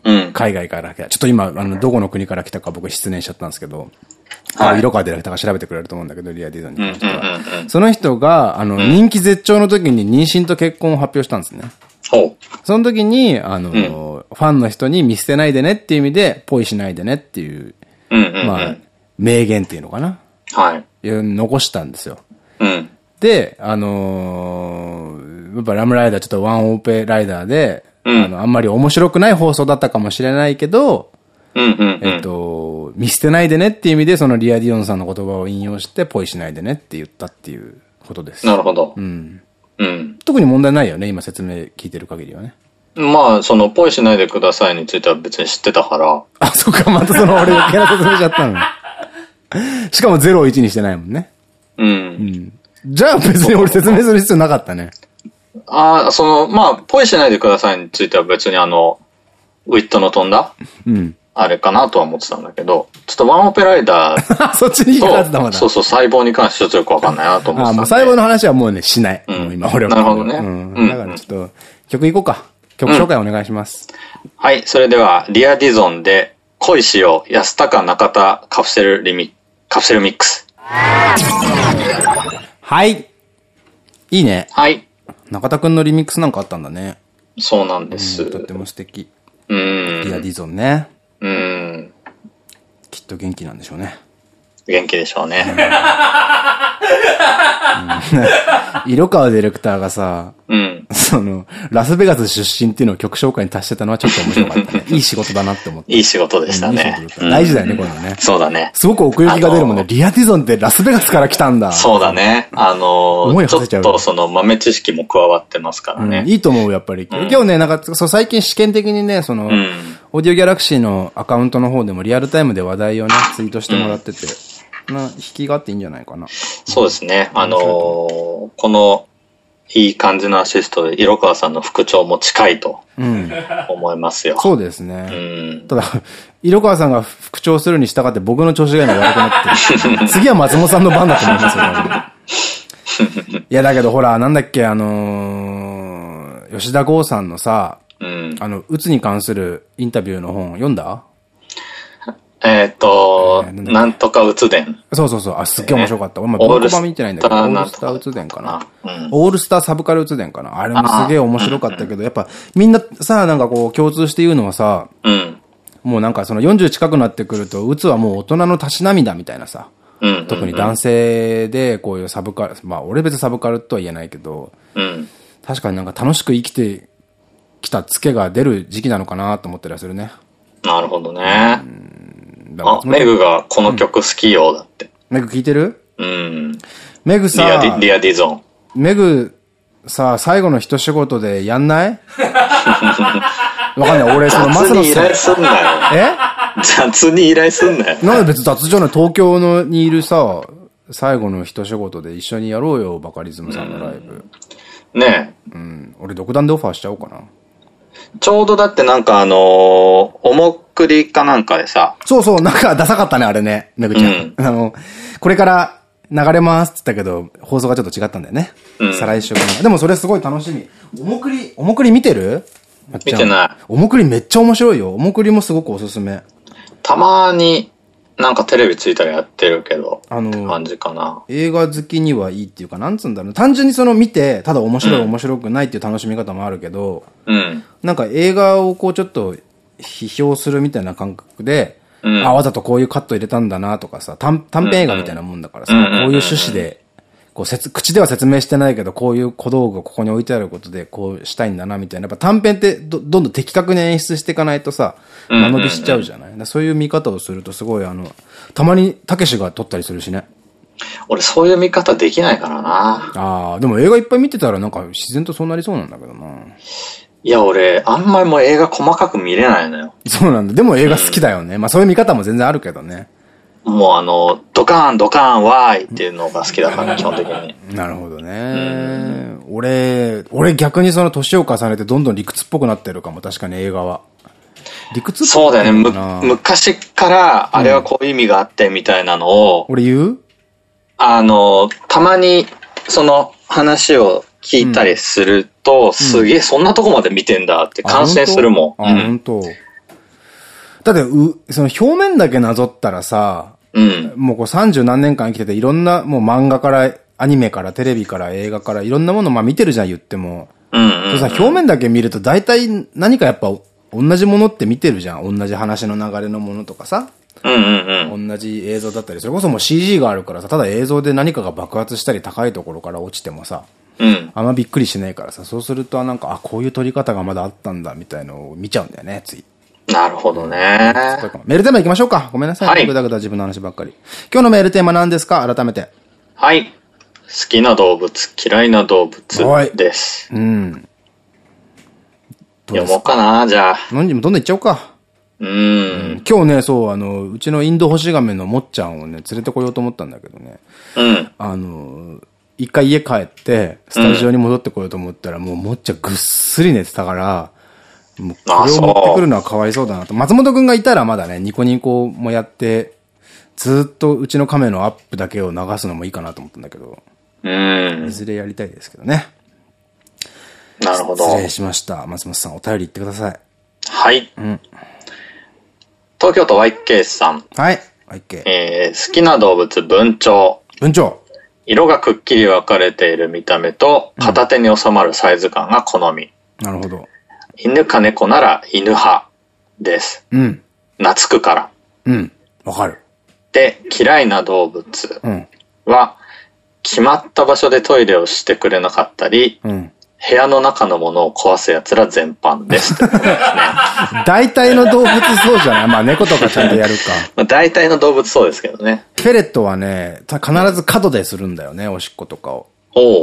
うん。海外から来た。ちょっと今、あの、どこの国から来たか僕失念しちゃったんですけど、はい色川ディレクターが調べてくれると思うんだけど、リア・ディゾンに関しては。うんうんうんうんその人が、あの、人気絶頂の時に妊娠と結婚を発表したんですね。ほその時に、あの、ファンの人に見捨てないでねっていう意味で、ポイしないでねっていう、う。うんうんうん。まあ、名言っていうのかな。はい。残したんですよ。うん。で、あのーやっぱラムライダーちょっとワンオペライダーで、うんあの、あんまり面白くない放送だったかもしれないけど、うんうんうん。えっと、見捨てないでねっていう意味で、そのリア・ディオンさんの言葉を引用して、ポイしないでねって言ったっていうことです。なるほどう。ん。うん。特に問題ないよね、今説明聞いてる限りはね。まあ、その、ポイしないでくださいについては別に知ってたから。あ、そっか、またその俺余計な説明しちゃったの。しかも0を1にしてないもんね。うん。じゃあ別に俺説明する必要なかったね。ああ、その、まあ、ポイしないでくださいについては別にあの、ウィットの飛んだ？うん。あれかなとは思ってたんだけど、ちょっとワンオペライダー そっちに行かずだまだ。そうそう、細胞に関してちょっとよくわかんないなと思ってたあ。もう細胞の話はもうね、しない。もう今、俺は。なるほどねうん。だからちょっと、曲行こうか。曲紹介お願いします。はい、それでは、リアディゾンで、恋しよう、安高中田カプセルリミ、カプセルミックス。はい。いいね。はい。中田くんのリミックスなんかあったんだね。そうなんです。とっても素敵。うリアん。ディゾンね。うん。きっと元気なんでしょうね。元気でしょうね。色川ディレクターがさ、うん。その、ラスベガス出身っていうのを曲紹介に足してたのはちょっと面白かったね。いい仕事だなって思って。いい仕事でしたね大事だよね、こういうのね。そうだね。すごく奥行きが出るもんね。リアディゾンってラスベガスから来たんだ。そうだね。あのー、ちょっ思い馳せちゃうとその豆知識も加わってますからうんね。いいと思う、やっぱり。今日ね、なんか、そう、最近試験的にね、その、んオーディオギャラクシーのアカウントの方でもリアルタイムで話題をね、ツイートしてもらってて、な、引きがあっていいんじゃないかな。そうですね。あのー、この、いい感じのアシストで、色川さんの副長も近いとうん。思いますよ。そうですうね。ん。ただ、色川さんが復調するに従って僕の調子が今悪くなってる。次は松本さんの番だと思いますよ、いや、だけどほら、なんだっけ、あのー吉田剛さんのさ、うん。あの、うつに関するインタビューの本読んだ？えっと、えーなんとかうつ伝。そうそうそう。あ、すっげえ面白かった。俺も文庫版見てないんだけど、オールスターうつ伝かな。うん。オールスターサブカルうつ伝かな。あれもすげえ面白かったけど、やっぱみんなさ、なんかこう共通して言うのはさ、うん。もうなんかその40近くなってくると、うつはもう大人のたしなみだみたいなさ。うん。特に男性でこういうサブカル、まあ俺別にサブカルとは言えないけど、うん。確かになんか楽しく生きてきたツケが出る時期なのかなと思ったりはするね。なるほどね。だからあ、メグがこの曲好きよ、だって。メグ聞いてる？うん。メグリアディ、さ、リアディゾン。メグさ、最後の一仕事でやんない？わかんない。俺、その、マ雑スのさんに依頼すんなよ。え？雑に依頼すんなよ。なんで別に雑じゃない東京のにいるさ、最後の一仕事で一緒にやろうよ、バカリズムさんのライブ。ねうん。俺、独断でオファーしちゃおうかな。ちょうどだってなんかあのー、おもくりかなんかでさ、そうそう、なんかダサかったね、あれね、めぐちゃん。あの、これから流れますって言ったけど、放送がちょっと違ったんだよね。うん再来週かな。でもそれすごい楽しみ。おもくり、おもくり見てる？見てないおもくりめっちゃ面白いよ。おもくりもすごくおすすめ。たまになんかテレビついたらやってるけど、あの感じかな。映画好きにはいいっていうか、なんつうんだろう。単純にその見て、ただ面白い面白くないっていう楽しみ方もあるけど、うん。なんか映画をこうちょっと批評するみたいな感覚で、うんあ、わざとこういうカット入れたんだなとかさ、短短編映画みたいなもんだからさ、こういう趣旨で、こう説、口では説明してないけど、こういう小道具がここに置いてあることで、こうしたいんだな、みたいな。やっぱ短編ってど、どんどん的確に演出していかないとさ、間延びしちゃうじゃない、そういう見方をするとすごいあの、たまにたけしが撮ったりするしね。俺そういう見方できないからな。ああ、でも映画いっぱい見てたらなんか自然とそうなりそうなんだけどな。いや俺、あんまりもう映画細かく見れないのよ。そうなんだ。でも映画好きだよね。まあそういう見方も全然あるけどね。もうあの、ドカーンドカーンワーイっていうのが好きだから、基本的に。なるほどね。俺、俺逆にその年を重ねてどんどん理屈っぽくなってるかも、確かに映画は。理屈っぽそうだよね。む、な昔からあれはこういう意味があってみたいなのを、俺言う？あの、たまにその話を聞いたりすると、すげえそんなとこまで見てんだって感心するもん。あ、うん本当。だって、う、その表面だけなぞったらさ、うん。もうこう三十何年間生きてていろんなもう漫画からアニメからテレビから映画からいろんなものまあ見てるじゃん言っても。うんうん、うん。さ表面だけ見ると大体何かやっぱ同じものって見てるじゃん。同じ話の流れのものとかさ。うんうんうん。同じ映像だったり、それこそもう CG があるからさ、ただ映像で何かが爆発したり高いところから落ちてもさ、うん。あんまびっくりしないからさ、そうするとなんか、あ、こういう撮り方がまだあったんだみたいのを見ちゃうんだよね、つい。なるほどね。メールテーマ行きましょうか。ごめんなさい。はいぐだぐだ自分の話ばっかり。今日のメールテーマ何ですか？改めて。はい。好きな動物、嫌いな動はい物です。うん。どうです読もうかな、じゃあ。何時もどんどん行っちゃおうか。うーん。今日ね、そう、あの、うちのインドホシガメのもっちゃんをね、連れてこようと思ったんだけどね。うん。あの、一回家帰って、スタジオに戻ってこようと思ったら、もうもっちゃんぐっすり寝てたから、もうこれを持ってくるのはかわいそうだなと。松本くんがいたらまだね、ニコニコもやって、ずっとうちの亀のアップだけを流すのもいいかなと思ったんだけど、うんい。ずれやりたいですけどね。なるほど。失礼しました。松本さん、お便り言ってください。はい。ん東京都 YK さん。はい。OK。えー好きな動物、文鳥。文鳥。色がくっきり分かれている見た目と、片手に収まるサイズ感が好み。なるほど。犬か猫なら犬派です。うん。懐くから。うん。わかる。で、嫌いな動物うん。は、決まった場所でトイレをしてくれなかったり、うん。部屋の中のものを壊す奴ら全般です。大体の動物そうじゃない？まあ猫とかちゃんとやるか。まあ大体の動物そうですけどね。フェレットはね、た必ず角でするんだよね、おしっことかを。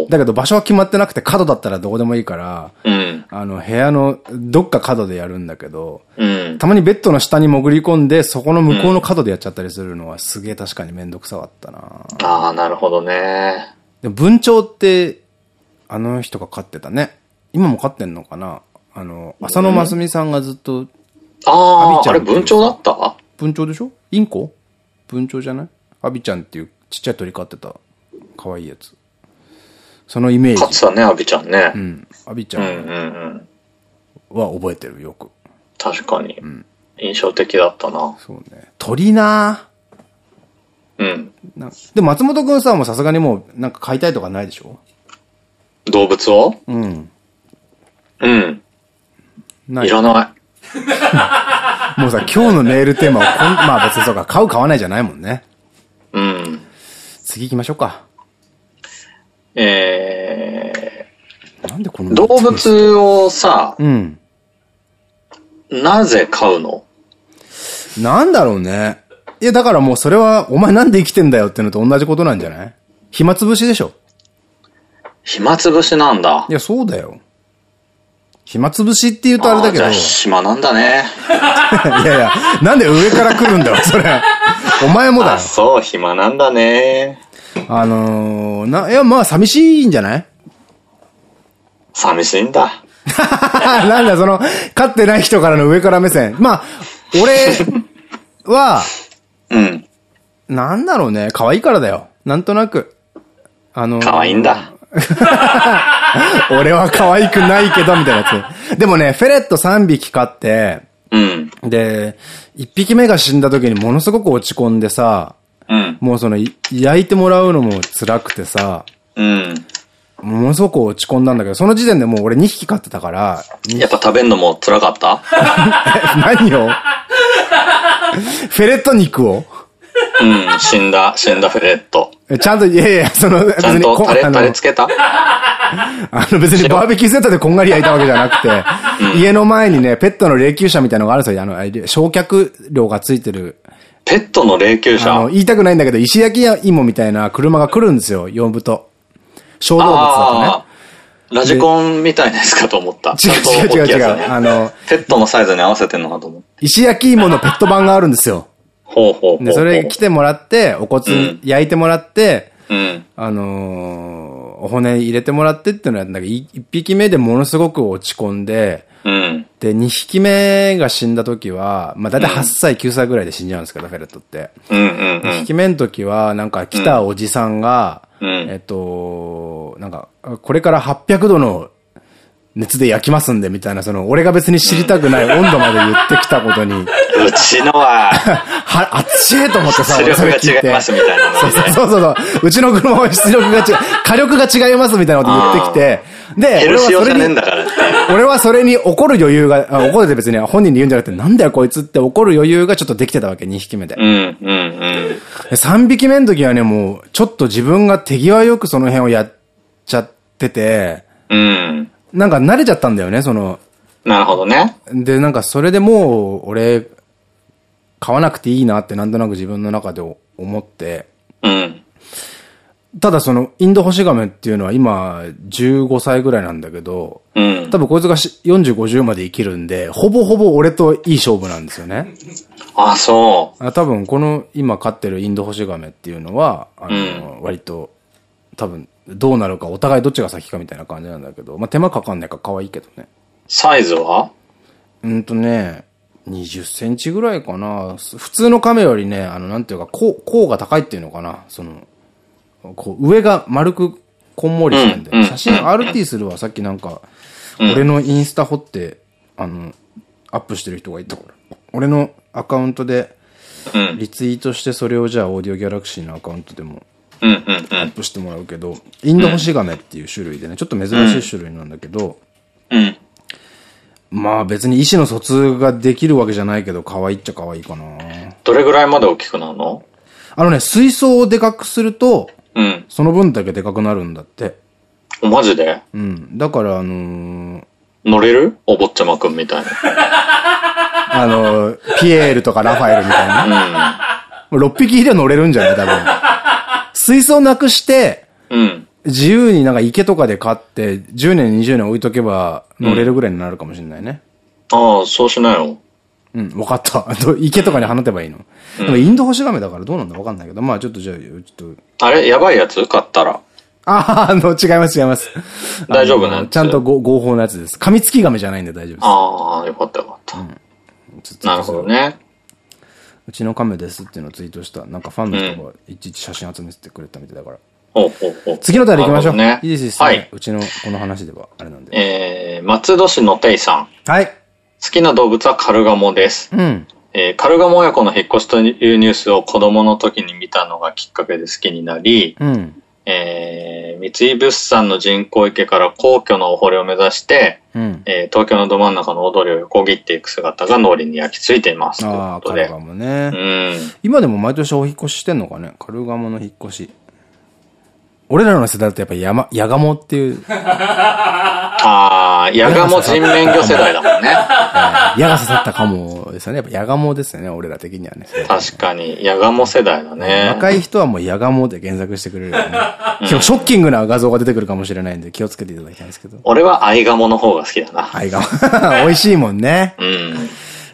だけど場所は決まってなくて角だったらどこでもいいから、うん。あの、部屋のどっか角でやるんだけど、うん。たまにベッドの下に潜り込んで、そこの向こうの角でやっちゃったりするのはすげえ確かにめんどくさかったなああ、なるほどね。文鳥って、あの人が飼ってたね。今も飼ってんのかな？あの、浅野真澄さんがずっと、ああ、アビちゃんあれ文鳥だった？文鳥でしょ？インコ？文鳥じゃない？アビちゃんっていうちっちゃい鳥飼ってた。可愛いやつ。そのイメージ。勝ってたね、アビちゃんね。うん。アビちゃうんうんうんん。は覚えてるよく。確かに。印象的だったな。そうね。鳥なうん。なで、松本くんさんもさすがにもうなんか飼いたいとかないでしょ？動物を？うん。うん。ないいらない。もうさ、今日のメールテーマはこん、まあ別にそうか、買う買わないじゃないもんね。うん。次行きましょうか。えなんでこのー、動物をさ、うん。なぜ飼うの？なんだろうね。いや、だからもうそれは、お前なんで生きてんだよってのと同じことなんじゃない？暇つぶしでしょ暇つぶしなんだい。や、そうだよ。暇つぶしって言うとあれだけど。暇なんだね。いやいや、なんで上から来るんだよ、それ。お前もだ。そう、暇なんだね。あのー、な、いや、まあ、寂しいんじゃない？寂しいんだ。なんだ、その、飼ってない人からの上から目線。まあ、俺は、うん。なんだろうね、可愛いからだよ。なんとなく。あのー可愛いんだ。俺は可愛くないけど、みたいなやつ。でもね、フェレット3匹飼って、うん。で、1匹目が死んだ時にものすごく落ち込んでさ、うん。もうその、い焼いてもらうのも辛くてさ、うん。ものすごく落ち込んだんだけど、その時点でもう俺2匹飼ってたから、やっぱ食べんのも辛かった？え 何を？フェレット肉を？うん。死んだ、死んだフェレット。えちゃんと、いやいや、その、別にタレ、タレつけた？あの別にバーベキューセットでこんがり焼いたわけじゃなくて、家の前にね、ペットの霊柩車みたいなのがあるんですよ。あの、焼却量がついてる。ペットの霊柩あの、車。言いたくないんだけど、石焼き芋みたいな車が来るんですよ、呼ぶと。小動物だとねラジコンみたいなやつかと思った。違う違う違う違う。あの、ペットのサイズに合わせてんのかと思った。石焼き芋のペット版があるんですよ。で、それ来てもらって、お骨焼いてもらって、うん。あのーお骨入れてもらってっていうのやったんだけど、い一匹目でものすごく落ち込んで、うん。で、二匹目が死んだ時は、まあ、だいたい8歳、9歳ぐらいで死んじゃうんですけど、フェレットって。二匹目の時は、なんか来たおじさんが、うんえっと、なんか、これから800度の熱で焼きますんで、みたいな、その、俺が別に知りたくない温度まで言ってきたことに、うちのは、は、熱いと思ってさ、出俺それ力聞いて。が違いますみたいなそうそう。そうそう。うちの車は出力が違う、火力が違いますみたいなこと言ってきて、で、俺はそれに。俺はそれに怒る余裕が、あ怒るって別に本人に言うんじゃなくて、なんだよこいつって怒る余裕がちょっとできてたわけ、2匹目で。うんうんうん。で3匹目の時はね、もう、ちょっと自分が手際よくその辺をやっちゃってて、うん。なんか慣れちゃったんだよね、その、なるほどね。で、なんかそれでもう、俺、買わなくていいなってなんとなく自分の中で思って、うん。ただその、インドホシガメっていうのは今、15歳ぐらいなんだけど、うん。多分こいつがし40、50まで生きるんで、ほぼほぼ俺といい勝負なんですよね。あ、そあ多分この今飼ってるインドホシガメっていうのは、あの、割と、多分どうなるかお互いどっちが先かみたいな感じなんだけど、まあ手間かかんないから可愛いけどね。う。サイズは？うんとね、20センチぐらいかな。普通の亀よりね、あの、なんていうか、甲、甲が高いっていうのかな。その、こう、上が丸くこんもりしてんで。うん写真 RT するわ。さっきなんか、俺のインスタ掘って、あの、アップしてる人がいたから。俺のアカウントで、うん。リツイートしてそれをじゃあオーディオギャラクシーのアカウントでもアッん。プしてもらうけど、インドホシガメっていう種類でね、ちょっと珍しい種類なんだけど、うん。まあ別に意思の疎通ができるわけじゃないけど、可愛いっちゃ可愛いかな。どれぐらいまで大きくなるの？あのね、水槽をでかくすると、うん。その分だけでかくなるんだって。おマジで？うん。だからあのー乗れる？お坊ちゃまくんみたいな。あのーピエールとかラファエルみたいな。もう6匹いりゃ乗れるんじゃない？多分。水槽なくして、うん。うん。自由になんか池とかで飼って、10年、20年置いとけば乗れるぐらいになるかもしれないね。ああ、そうしなよ。うん、わかった。ど池とかに放てばいいの？でもインドホシガメだからどうなんだ？わかんないけど、まあちょっとじゃあ、ちょっと、あれ？やばいやつ買ったら？ああ、あの、違います違います。大丈夫なちゃんと合合法なやつです。噛みつきガメじゃないんで大丈夫です。ああ、よかったよかった。ちょっとなるほどね。うちのカメですっていうのをツイートした。なんかファンの人がいちいち写真集めてくれたみたいだから。次のタイル行きましょう。ねいいですいいです、はい。うちのこの話ではあれなんで。えー、松戸市のテイさん。はい。好きな動物はカルガモです。うん。えーカルガモ親子の引っ越しというニュースを子供の時に見たのがきっかけで好きになり、うん。えー、三井物産の人工池から皇居のお堀を目指して、うん。えー東京のど真ん中の大通りを横切っていく姿が脳裏に焼き付いています。ああ。カルガモね。うん。今でも毎年お引っ越ししてんのかね？カルガモの引っ越し。俺らの世代だとやっぱ山、ヤガモっていう、あー、ヤガモ人面魚世代だもんね。矢が刺さったかもですよね。やっぱヤガモですよね、俺ら的にはね。確かに、ヤガモ世代だね。若い人はもうヤガモで検索してくれるよね。今日ショッキングな画像が出てくるかもしれないんで気をつけていただきたいんですけど。俺はアイガモの方が好きだな。アイガモ。美味しいもんね。うん。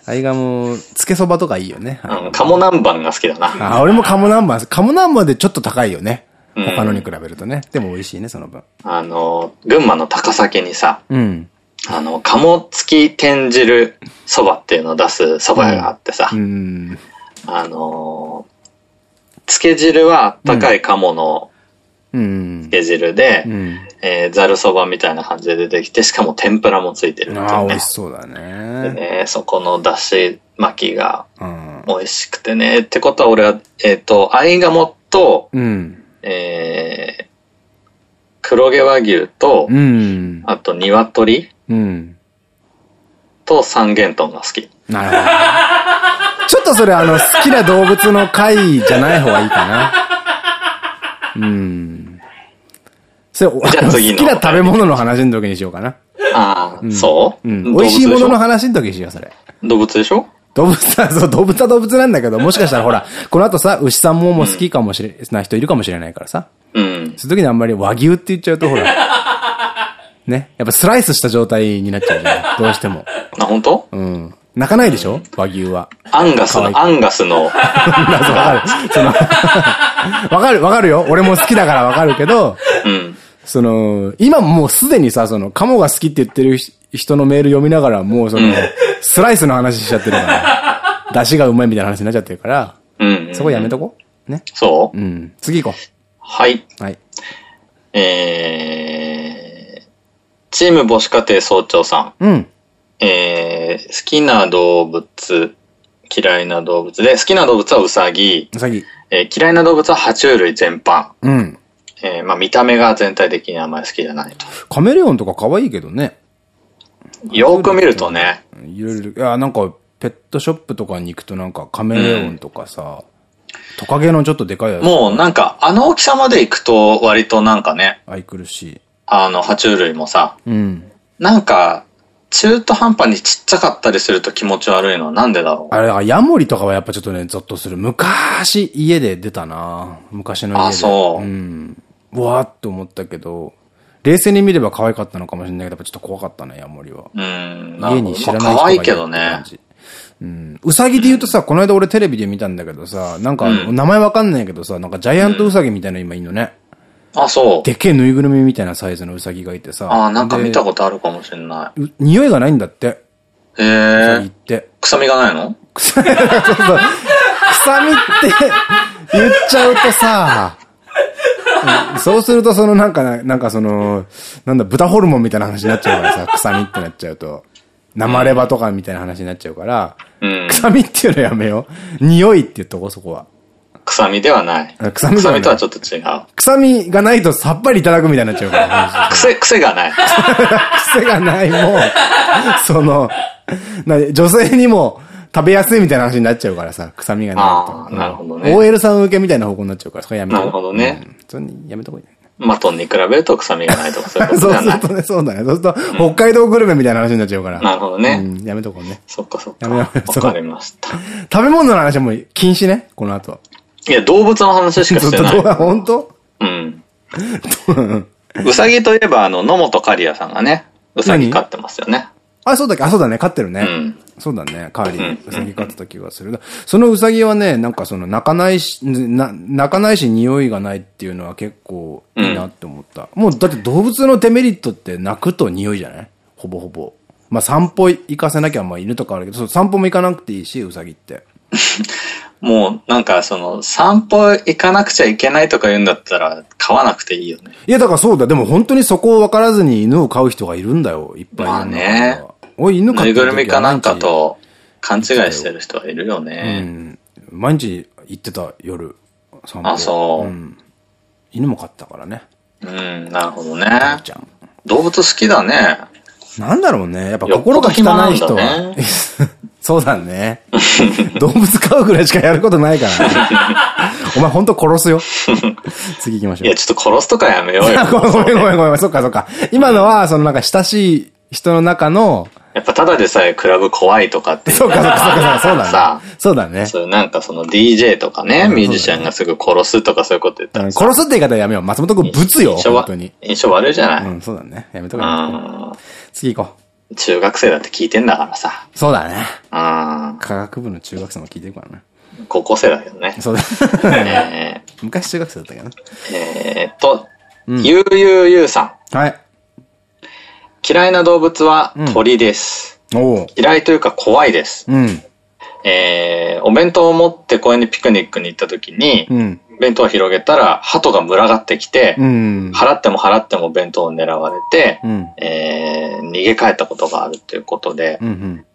アイガモ、つけそばとかいいよね。うん、カモ南蛮が好きだな。あ、俺もカモ南蛮。カモ南蛮でちょっと高いよね。うん他のに比べるとね。でも美味しいね、その分。あの、群馬の高崎にさ、うん。あの、鴨付き天汁そばっていうのを出す蕎麦屋があってさ、うん。あの、つけ汁はあったかい鴨のうんつ。け汁で、うん。えーざるそばみたいな感じで出てきて、しかも天ぷらもついてるっていうああ、美ね味し。そうだでね。ね、そこのだし巻きがうん。美味しくてね。ってことは俺は、えっ、と、アイガモと、うん。えー、黒毛和牛と、うん。あと鶏うん。と三元豚が好き。なるほど。ちょっとそれあの、好きな動物の回じゃない方がいいかな。うん。それ、じゃああの次の好きな食べ物の話の時にしようかな。ああ、そう、うん。美味しいものの動話の時にしよう、それ。物でしょ？動物は、そう、動物は動物なんだけど、もしかしたらほら、この後さ、牛さんもも好きかもしれない人いるかもしれないからさ。うん。そういう時にあんまり和牛って言っちゃうと、ほら。ね。やっぱスライスした状態になっちゃうじゃない？どうしても。あ、本当？うん。泣かないでしょ？和牛は。アンガスの、アンガスの、わかる。その、わかる、わかるよ。俺も好きだからわかるけど、うん。その、今もうすでにさ、その、カモが好きって言ってる人のメール読みながら、もうその、スライスの話しちゃってるから、出汁がうまいみたいな話になっちゃってるから、うん。そこやめとこう。ね。そう、うん。次行こはい。う。はい。えー、チーム母子家庭総長さん。うん。えー、好きな動物、嫌いな動物で、好きな動物はウサギ、うさぎ。えー嫌いな動物は爬虫類全般。うん。えーまあ見た目が全体的にあんまり好きじゃないと。カメレオンとか可愛いけどね。よーく見るとね、いろいろ、いや、なんか、ペットショップとかに行くとなんかカメレオンとかさ、トカゲのちょっとでかいやつ。もうなんか、あの大きさまで行くと割となんかね、愛くるしい。あの、爬虫類もさ、うん。なんか、中途半端にちっちゃかったりすると気持ち悪いのはなんでだろう？あれ、ヤモリとかはやっぱちょっとね、ゾッとする。昔、家で出たな昔の家で。あそううん。うわーって思ったけど、冷静に見れば可愛かったのかもしれないけど、やっぱちょっと怖かったね、ヤモリは。うん。家に知らない人がまあ可愛いいるけどね。うん。うさぎで言うとさ、この間俺テレビで見たんだけどさ、なんか名前わかんないけどさ、なんかジャイアントウサギみたいなの今いんのね。あ、そう。でっけえぬいぐるみみたいなサイズのウサギがいてさ。あ、なんか見たとことあるかもしれな匂いがないんだって。へえ行。って。臭みがないの？そうそう。臭みって言っちゃうとさ、うんそうするとそのなんかな、なんかその、なんだ、豚ホルモンみたいな話になっちゃうからさ、臭みってなっちゃうと。生レバとかみたいな話になっちゃうから、うん。臭みっていうのやめよう。匂いって言っとこう、そこは。臭みではない。あ臭みではない臭みとはちょっと違う。臭みがないとさっぱりいただくみたいになっちゃうから。癖、癖がない。癖がないもん、その、な女性にも食べやすいみたいな話になっちゃうからさ、臭みがないと。なるほどね OL さん受けみたいな方向になっちゃうから、それやめとなるほどねうんやめとこうね。マトンに比べると臭みがないとかそういうことそうじゃない。するとね、そうだね。そうすると、北海道グルメみたいな話になっちゃうから。なるほどねうん、やめとこうね。そっかそっか。やめようわかりました。食べ物の話はもう禁止ね、この後。いや、動物の話しかずしてない。本当？うん。うさぎといえば、あの、野本刈谷さんがね、うさぎ飼ってますよね。あ、そうだっけ？あ、そうだね。飼ってるね。うん。そうだね。カーリうんー、うさぎ飼ってた気がする。そのうさぎはね、なんかその泣かないし、な、泣かないし匂いがないっていうのは結構いいなって思った。もうだって動物のデメリットって泣くと匂いじゃない？ほぼほぼ。まあ散歩行かせなきゃ、まあ犬とかあるけど、散歩も行かなくていいし、うさぎって。もう、なんか、その、散歩行かなくちゃいけないとか言うんだったら、飼わなくていいよね。いや、だからそうだ。でも本当にそこを分からずに犬を飼う人がいるんだよ。いっぱいいるんだまあね。おい、犬飼ってぬいぐるみかなんかと勘違いしてる人はいるようね。ん。毎日行ってた、夜。散歩。あそううん。犬も飼ってたからね。うん、なるほどね。ちゃん。動物好きだね。なんだろうね。やっぱ心が汚い人だは。ね そうだね。動物飼うぐらいしかやることないからね。お前ほんと殺すよ。次行きましょういや、。ちょっと殺すとかやめようよ。ごめんごめんごめん。そっかそっか。今のは、そのなんか親しい人の中の、やっぱただでさえクラブ怖いとかってそうかそうかそうかそうださね。そうだね。そうなんかその DJ とかね、ミュージシャンがすぐ殺すとかそういうこと言ったうんらさ殺すって言い方やめよう。松本君、ブツよ。印象は本当に。印象悪いじゃない？うん、そうだね。やめとうこう。ん。次行こ中学生だって聞いてんだからさ。う。そうだね。うん。科学部の中学生も聞いてるからね。高校生だけどね。そうだ。え 昔中学生だったけどね。ーえーっと、うんゆうゆうゆうさん。はい。嫌いな動物は鳥です。おう。嫌いというか怖いです。うん。えー、お弁当を持って公園にピクニックに行った時に、うん。弁当を広げたら、鳩が群がってきて、うん。払っても払っても弁当を狙われて、うん。えー、逃げ帰ったことがあるということで、うん。うん。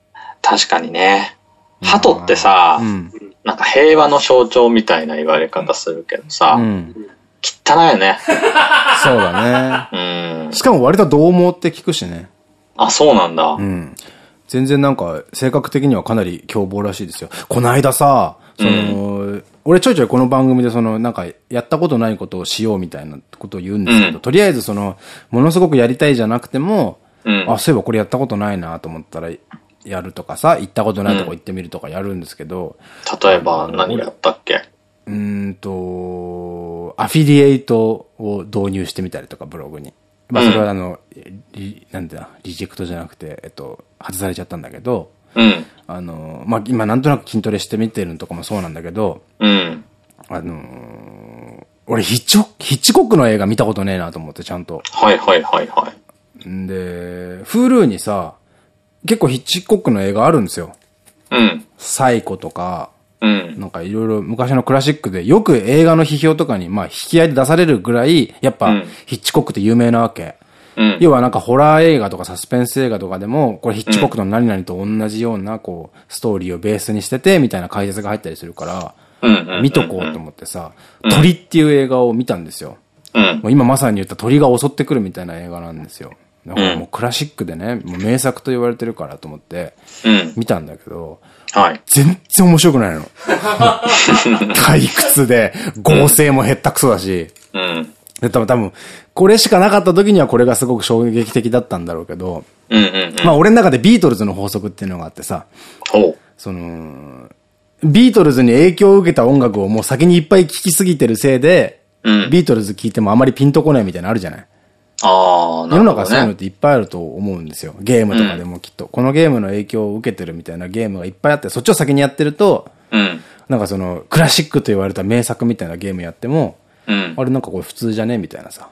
確かにね、鳩ってさ、うん。なんか平和の象徴みたいな言われ方するけどさ、うん。汚いよね。そうだね。うん。しかも割と獰猛って聞くしね。あ、そうなんだ。うん。全然なんか、性格的にはかなり凶暴らしいですよ。この間さ、その、俺ちょいちょいこの番組でその、なんか、やったことないことをしようみたいなことを言うんですけど、うんとりあえずその、ものすごくやりたいじゃなくても、うん。あ、そういえばこれやったことないなと思ったら、やるとかさ、行ったことないとこ行ってみるとかやるんですけど、例えば何やったっけ？うーんと、アフィリエイトを導入してみたりとか、ブログに。まあ、それはあの、リなんていうの？リジェクトじゃなくて、えっと、外されちゃったんだけど、うん。あの、まあ、今なんとなく筋トレしてみてるのとかもそうなんだけど、うん。あのー俺ヒッチホヒッチコックの映画見たことねえなと思って、ちゃんと。はいはいはいはい。んで、Hulu にさ、結構ヒッチコックの映画あるんですよ。うん。サイコとか、うん。なんかいろいろ昔のクラシックでよく映画の批評とかにまあ引き合いで出されるぐらい、やっぱうんヒッチコックって有名なわけ。うん。要はなんかホラー映画とかサスペンス映画とかでも、これヒッチコックの何々と同じようなこう、ストーリーをベースにしてて、みたいな解説が入ったりするから。見とこうと思ってさ、鳥っていう映画を見たんですよ。うん。もう今まさに言った鳥が襲ってくるみたいな映画なんですよ。だからもうクラシックでね、もう名作と言われてるからと思ってうん。見たんだけど、はい。全然面白くないの。退屈で、合成もへったくそだし、うん。で多分多分、これしかなかった時にはこれがすごく衝撃的だったんだろうけど、うんうんうん。まあ俺の中でビートルズの法則っていうのがあってさ、ほう。その、ビートルズに影響を受けた音楽をもう先にいっぱい聴きすぎてるせいで、うん。ビートルズ聴いてもあまりピンとこないみたいなのあるじゃない？ああ、な世るほどの中そういうのっね。ていっぱいあると思うんですよ。ゲームとかでもきっと。このゲームの影響を受けてるみたいなゲームがいっぱいあって、そっちを先にやってると、うん。なんかその、クラシックと言われた名作みたいなゲームやっても、うん。あれなんかこれ普通じゃねみたいなさ。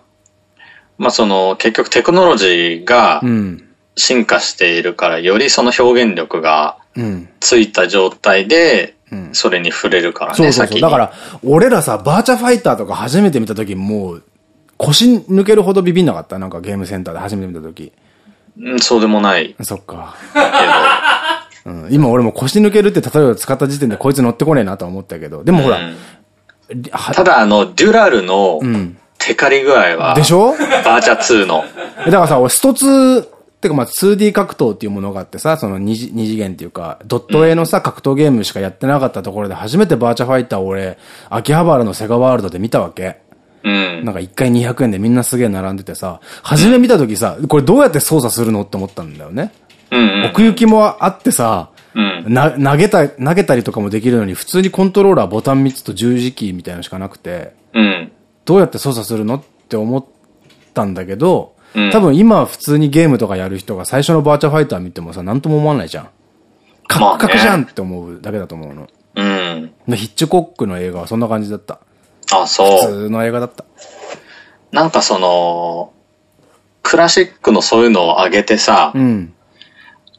まあその、結局テクノロジーがう、ん。進化しているから、よりその表現力がうん。ついた状態でうん、それに触れるからね、そうそうそう。だから、俺らさ、バーチャファイターとか初めて見た時もう、腰抜けるほどビビんなかった？なんかゲームセンターで初めて見た時。うん、そうでもないそっか。けど。うん、今俺も腰抜けるって例えば使った時点でこいつ乗ってこねえなとは思ったけど。でもほら、うんはただあの、デュラルのんテカリ具合は、でしょ？バーチャ2の。だからさ、俺スト2、ってかまあ 2D 格闘っていうものがあってさ、その二次二次元っていうか、ドット絵のさ、格闘ゲームしかやってなかったところで初めてバーチャファイターを俺、秋葉原のセガワールドで見たわけ。うん。なんか一回200円でみんなすげえ並んでてさ、初め見た時さ、これどうやって操作するのって思ったんだよね。奥行きもあってさ、うん。な、投げた、投げたりとかもできるのに、普通にコントローラーボタン3つと十字キーみたいなのしかなくて、うん。どうやって操作するのって思ったんだけど、うん多分今普通にゲームとかやる人が最初のバーチャファイター見てもさ、なんとも思わないじゃん。カッカクじゃんって思うだけだと思うの。うん。でヒッチコックの映画はそんな感じだった。あ、普そう。通の映画だった。なんかその、クラシックのそういうのを上げてさ、うん。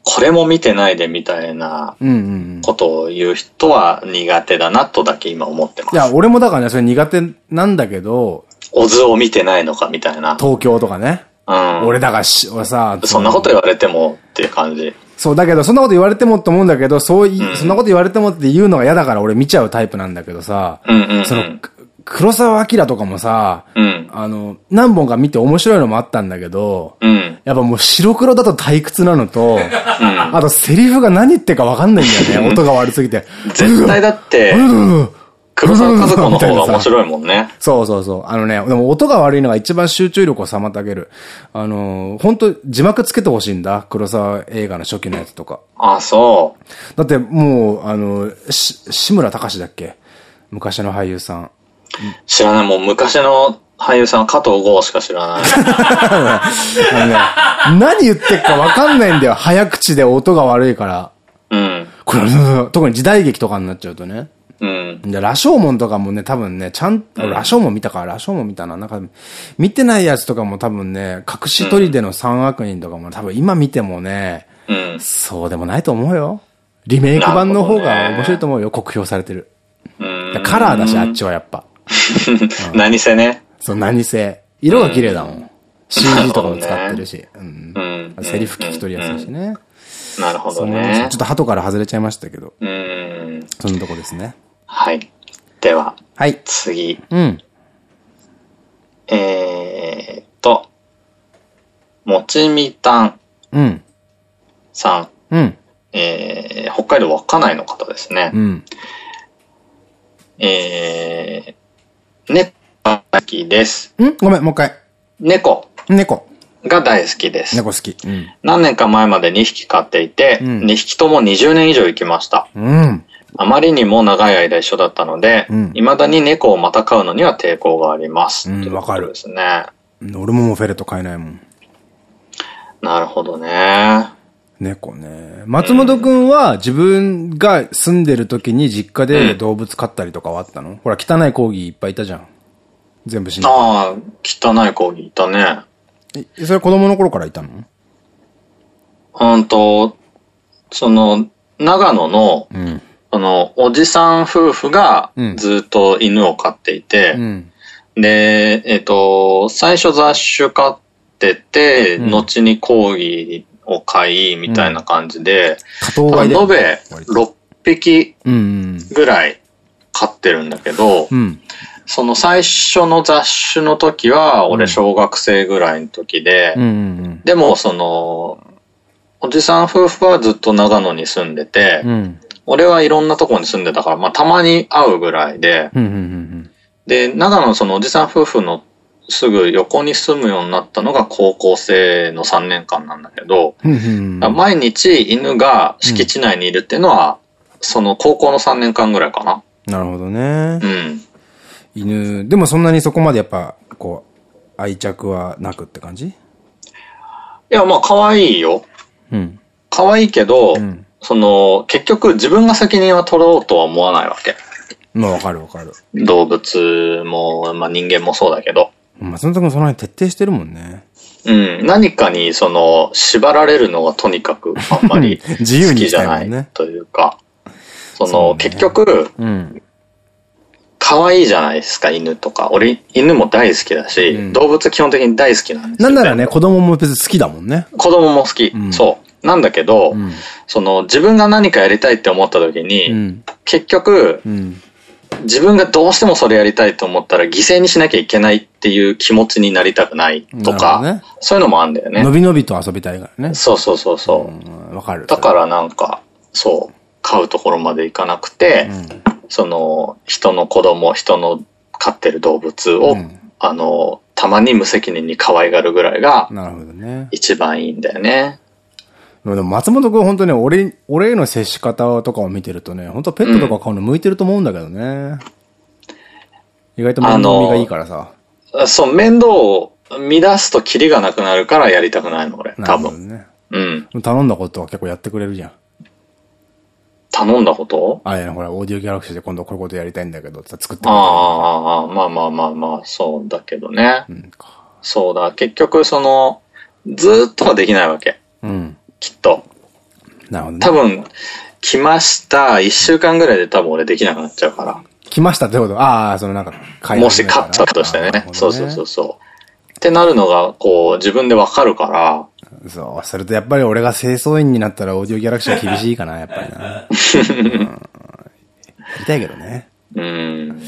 これも見てないでみたいなうんうんうん。ことを言う人は苦手だなとだけ今思ってます。いや、俺もだからね、それ苦手なんだけど、オズを見てないのかみたいな。東京とかね。うん。俺だからし、俺さ、そんなこと言われてもっていう感じ。そう、だけど、そんなこと言われてもって思うんだけど、そうい、そんなこと言われてもって言うのが嫌だから俺見ちゃうタイプなんだけどさ、うんうんうんその、く黒沢明とかもさ、うん。あの、何本か見て面白いのもあったんだけど、うん。やっぱもう白黒だと退屈なのと、あとセリフが何言ってるか分かんないんだよね、音が悪すぎて。絶対だって、うん黒沢和子の方が面い。白いもんね。そうそうそう。あのね、でも音が悪いのが一番集中力を妨げる。あの、本当字幕つけてほしいんだ。黒沢映画の初期のやつとか。あ、そだってもう、あの、し、志村隆だっけ？昔の俳優さん。う。知らない。もう昔の俳優さんは加藤剛しか知らない。あのね、何言ってっか分かんないんだよ。早口で音が悪いから。うん。これ、特に時代劇とかになっちゃうとね。うん。で、羅生門とかもね、多分ね、ちゃん、羅生門見たか、羅生門見たな。なんか、見てないやつとかも多分ね、隠し砦の三悪人とかも多分今見てもね、うん。そうでもないと思うよ。リメイク版の方が面白いと思うよ。酷評されてる。うん。カラーだし、あっちはやっぱ。何せね。そう、何せ。色が綺麗だもん。CG とかも使ってるし。うんうん。セリフ聞き取りやすいしね。なるほどねちょっ。と鳩から外れちゃいましたけど、うん。そんなとこですね。はい。では、はい。次。うん。えーっと、もちみたんうん。さん。うん。えー、北海道稚内の方ですね。うん。えー、猫が好きです。ん？ごめん、もう一回。猫猫。が大好きです。猫好き。うん。何年か前まで2匹飼っていて、うん2匹とも20年以上生きました。うん。あまりにも長い間一緒だったので、うん未だに猫をまた飼うのには抵抗があります。うんということですね。俺ももうフェレット飼えないもん。なるほどね。猫ね。松本くんは自分が住んでる時に実家で動物飼ったりとかはあったの、ほら、汚いコーギーいっぱいいたじゃん。全部死んだ。ああ、汚いコーギーいたね。えそれ子供の頃からいたの？うんと、その、長野の、うん。その、おじさん夫婦がうんずっと犬を飼っていて、うん。で、えっ、と、最初雑種飼ってて、うん後にコーギーを飼い、みたいな感じで、多頭飼いで。延べ6匹うん。ぐらい飼ってるんだけど、うん。その最初の雑種の時は、俺小学生ぐらいの時で、うん。うん。でもその、おじさん夫婦はずっと長野に住んでて、うん。俺はいろんなとこに住んでたから、まあたまに会うぐらいで、うん。うん。で、長野のそのおじさん夫婦のすぐ横に住むようになったのが高校生の3年間なんだけど。毎日犬が敷地内にいるっていうのは、その高校の3年間ぐらいかな。なるほどねう。ん。犬、でもそんなにそこまでやっぱ、こう、愛着はなくって感じ？いや、まあ可愛いよ。うん。可愛いけど、うん。その、結局自分が責任は取ろうとは思わないわけ。まあわかるわかる。動物も、まあ人間もそうだけど。松本くんその辺徹底してるもんね。うん。何かに、その、縛られるのがとにかくあんまり 自由に好きじゃないというか、その、ね結局、うん。可愛いじゃないですか、犬とか。俺、犬も大好きだし、うん動物基本的に大好きなんですよ。なんならね、子供も別に好きだもんね。子供も好き。うんそう。なんだけど、うん。その、自分が何かやりたいって思った時に、うん。結局、うん。自分がどうしてもそれやりたいと思ったら犠牲にしなきゃいけないっていう気持ちになりたくないとか、ねそういうのもあるんだよねの。びのびと遊びたいからね。そうそうそうそう。うん。わかる。だからなんか、そう、飼うところまで行かなくて、うん。その、人の子供、人の飼ってる動物を、うんあの、たまに無責任に可愛がるぐらいがなるほどね。一番いいんだよね。でも松本君本当ね、俺、俺への接し方とかを見てるとね、本当ペットとか飼うの向いてると思うんだけどね。意外と面倒見がいいからさ。そう、面倒を乱すとキリがなくなるからやりたくないの、俺。な多分。ね。うん。頼んだことは結構やってくれるじゃん。頼んだこと？あ、いや、ほら、オーディオギャラクシーで今度こういうことやりたいんだけどって作っあ。あ、ああ、まあまあまあまあ、そうだけどね。うんか。そうだ。結局、その、ずーっとはできないわけ。うん。きっと。なるほどね。多分、来ました。一週間ぐらいで多分俺できなくなっちゃうから。来ましたってこと？ああ、そのなんか、買いもし勝ったとしてね。あーなるほどそうそうそうそう。ってなるのが、こう、自分でわかるから、そう、それとやっぱり俺が清掃員になったらオーディオギャラクシーは厳しいかな、やっぱりな。うん、やりたいけどね。うん。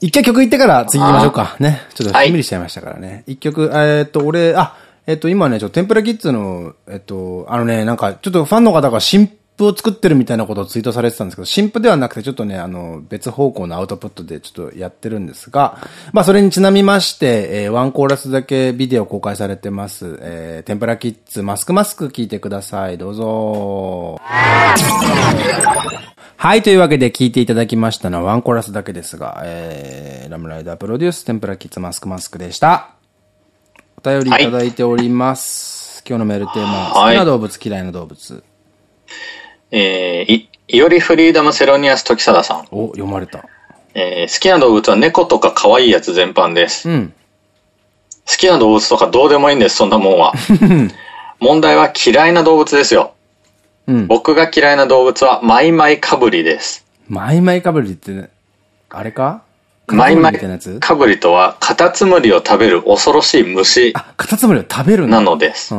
一回曲行ってから次行きましょうか。ね。ちょっとはいしんみりしちゃいましたからね。一曲、えーっと、俺、あ、えっと、今ね、ちょっと天ぷらキッズの、えっと、あのね、なんか、ちょっとファンの方が新譜を作ってるみたいなことをツイートされてたんですけど、新譜ではなくて、ちょっとね、あの、別方向のアウトプットでちょっとやってるんですが、まあ、それにちなみまして、えーワンコーラスだけビデオ公開されてます。えー、天ぷらキッズ、マスクマスク聞いてください。どうぞ。はい。というわけで聞いていただきましたのはワンコーラスだけですが、えー、ラムライダープロデュース天ぷらキッズマスクマスクでした。お便りいただいております。今日のメールテーマ、はい好きな動物、嫌いな動物。えー、い、いよりフリーダムセロニアス時貞さん。お、読まれた。えー、好きな動物は猫とか可愛いやつ全般です。うん。好きな動物とかどうでもいいんです、そんなもんは。問題は嫌いな動物ですよ。うん。僕が嫌いな動物はマイマイカブリです。マイマイカブリってね、あれか？マイマイカブリとはカタツムリを食べる恐ろしい虫あ、カタツムリを食べる。なのです。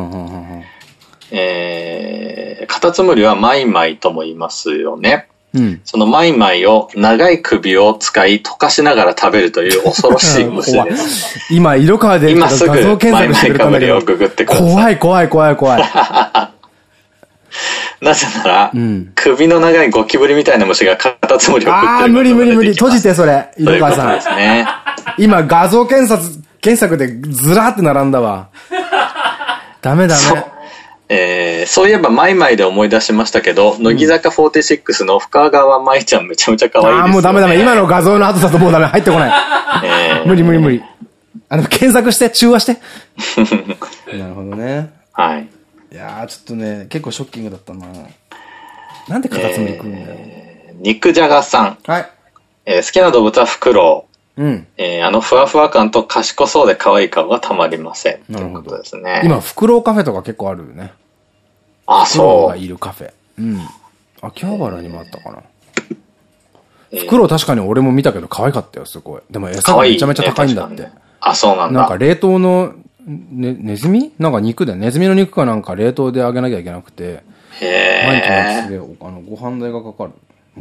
えー、カタツムリはマイマイとも言いますよね。うん。そのマイマイを長い首を使い溶かしながら食べるという恐ろしい虫です。今、色川で今すぐマイマイカブリをググってください。怖い怖い怖い怖い。なぜなら、ん首の長いゴキブリみたいな虫がカタツムリを食ってるあー、無理無理無理。閉じてて、それ。ということ色川さん。ですね。今、画像検索、検索でずらーって並んだわ。ダメダメ。えー、そういえばマイマイで思い出しましたけど、乃木坂46の深川舞ちゃんめちゃめちゃ可愛いですよ、ね。ああー、もうダメダメ。今の画像の後だともうダメ。入ってこない。えー 無理無理無理。あの、検索して、中和して。なるほどね。はい。いやー、ちょっとね、結構ショッキングだったな。なんでカタツムリ食うんだよ。肉じゃがさん。はい。えー好きな動物はフクロウ。うん。えーあのふわふわ感と賢そうで可愛い顔がたまりません。なるほどですね。今、フクロウカフェとか結構あるよね。あ、そう。がいるカフェ。うん。秋葉原にもあったかな。えーフクロウ確かに俺も見たけど可愛かったよ、すごい。でも餌がめちゃめちゃ高いんだって。あ、そうなんだ。なんか冷凍の、ね、ネズミ？なんか肉で、ネズミの肉かなんか冷凍であげなきゃいけなくて、毎日毎日へえ。であのご飯代がかかる。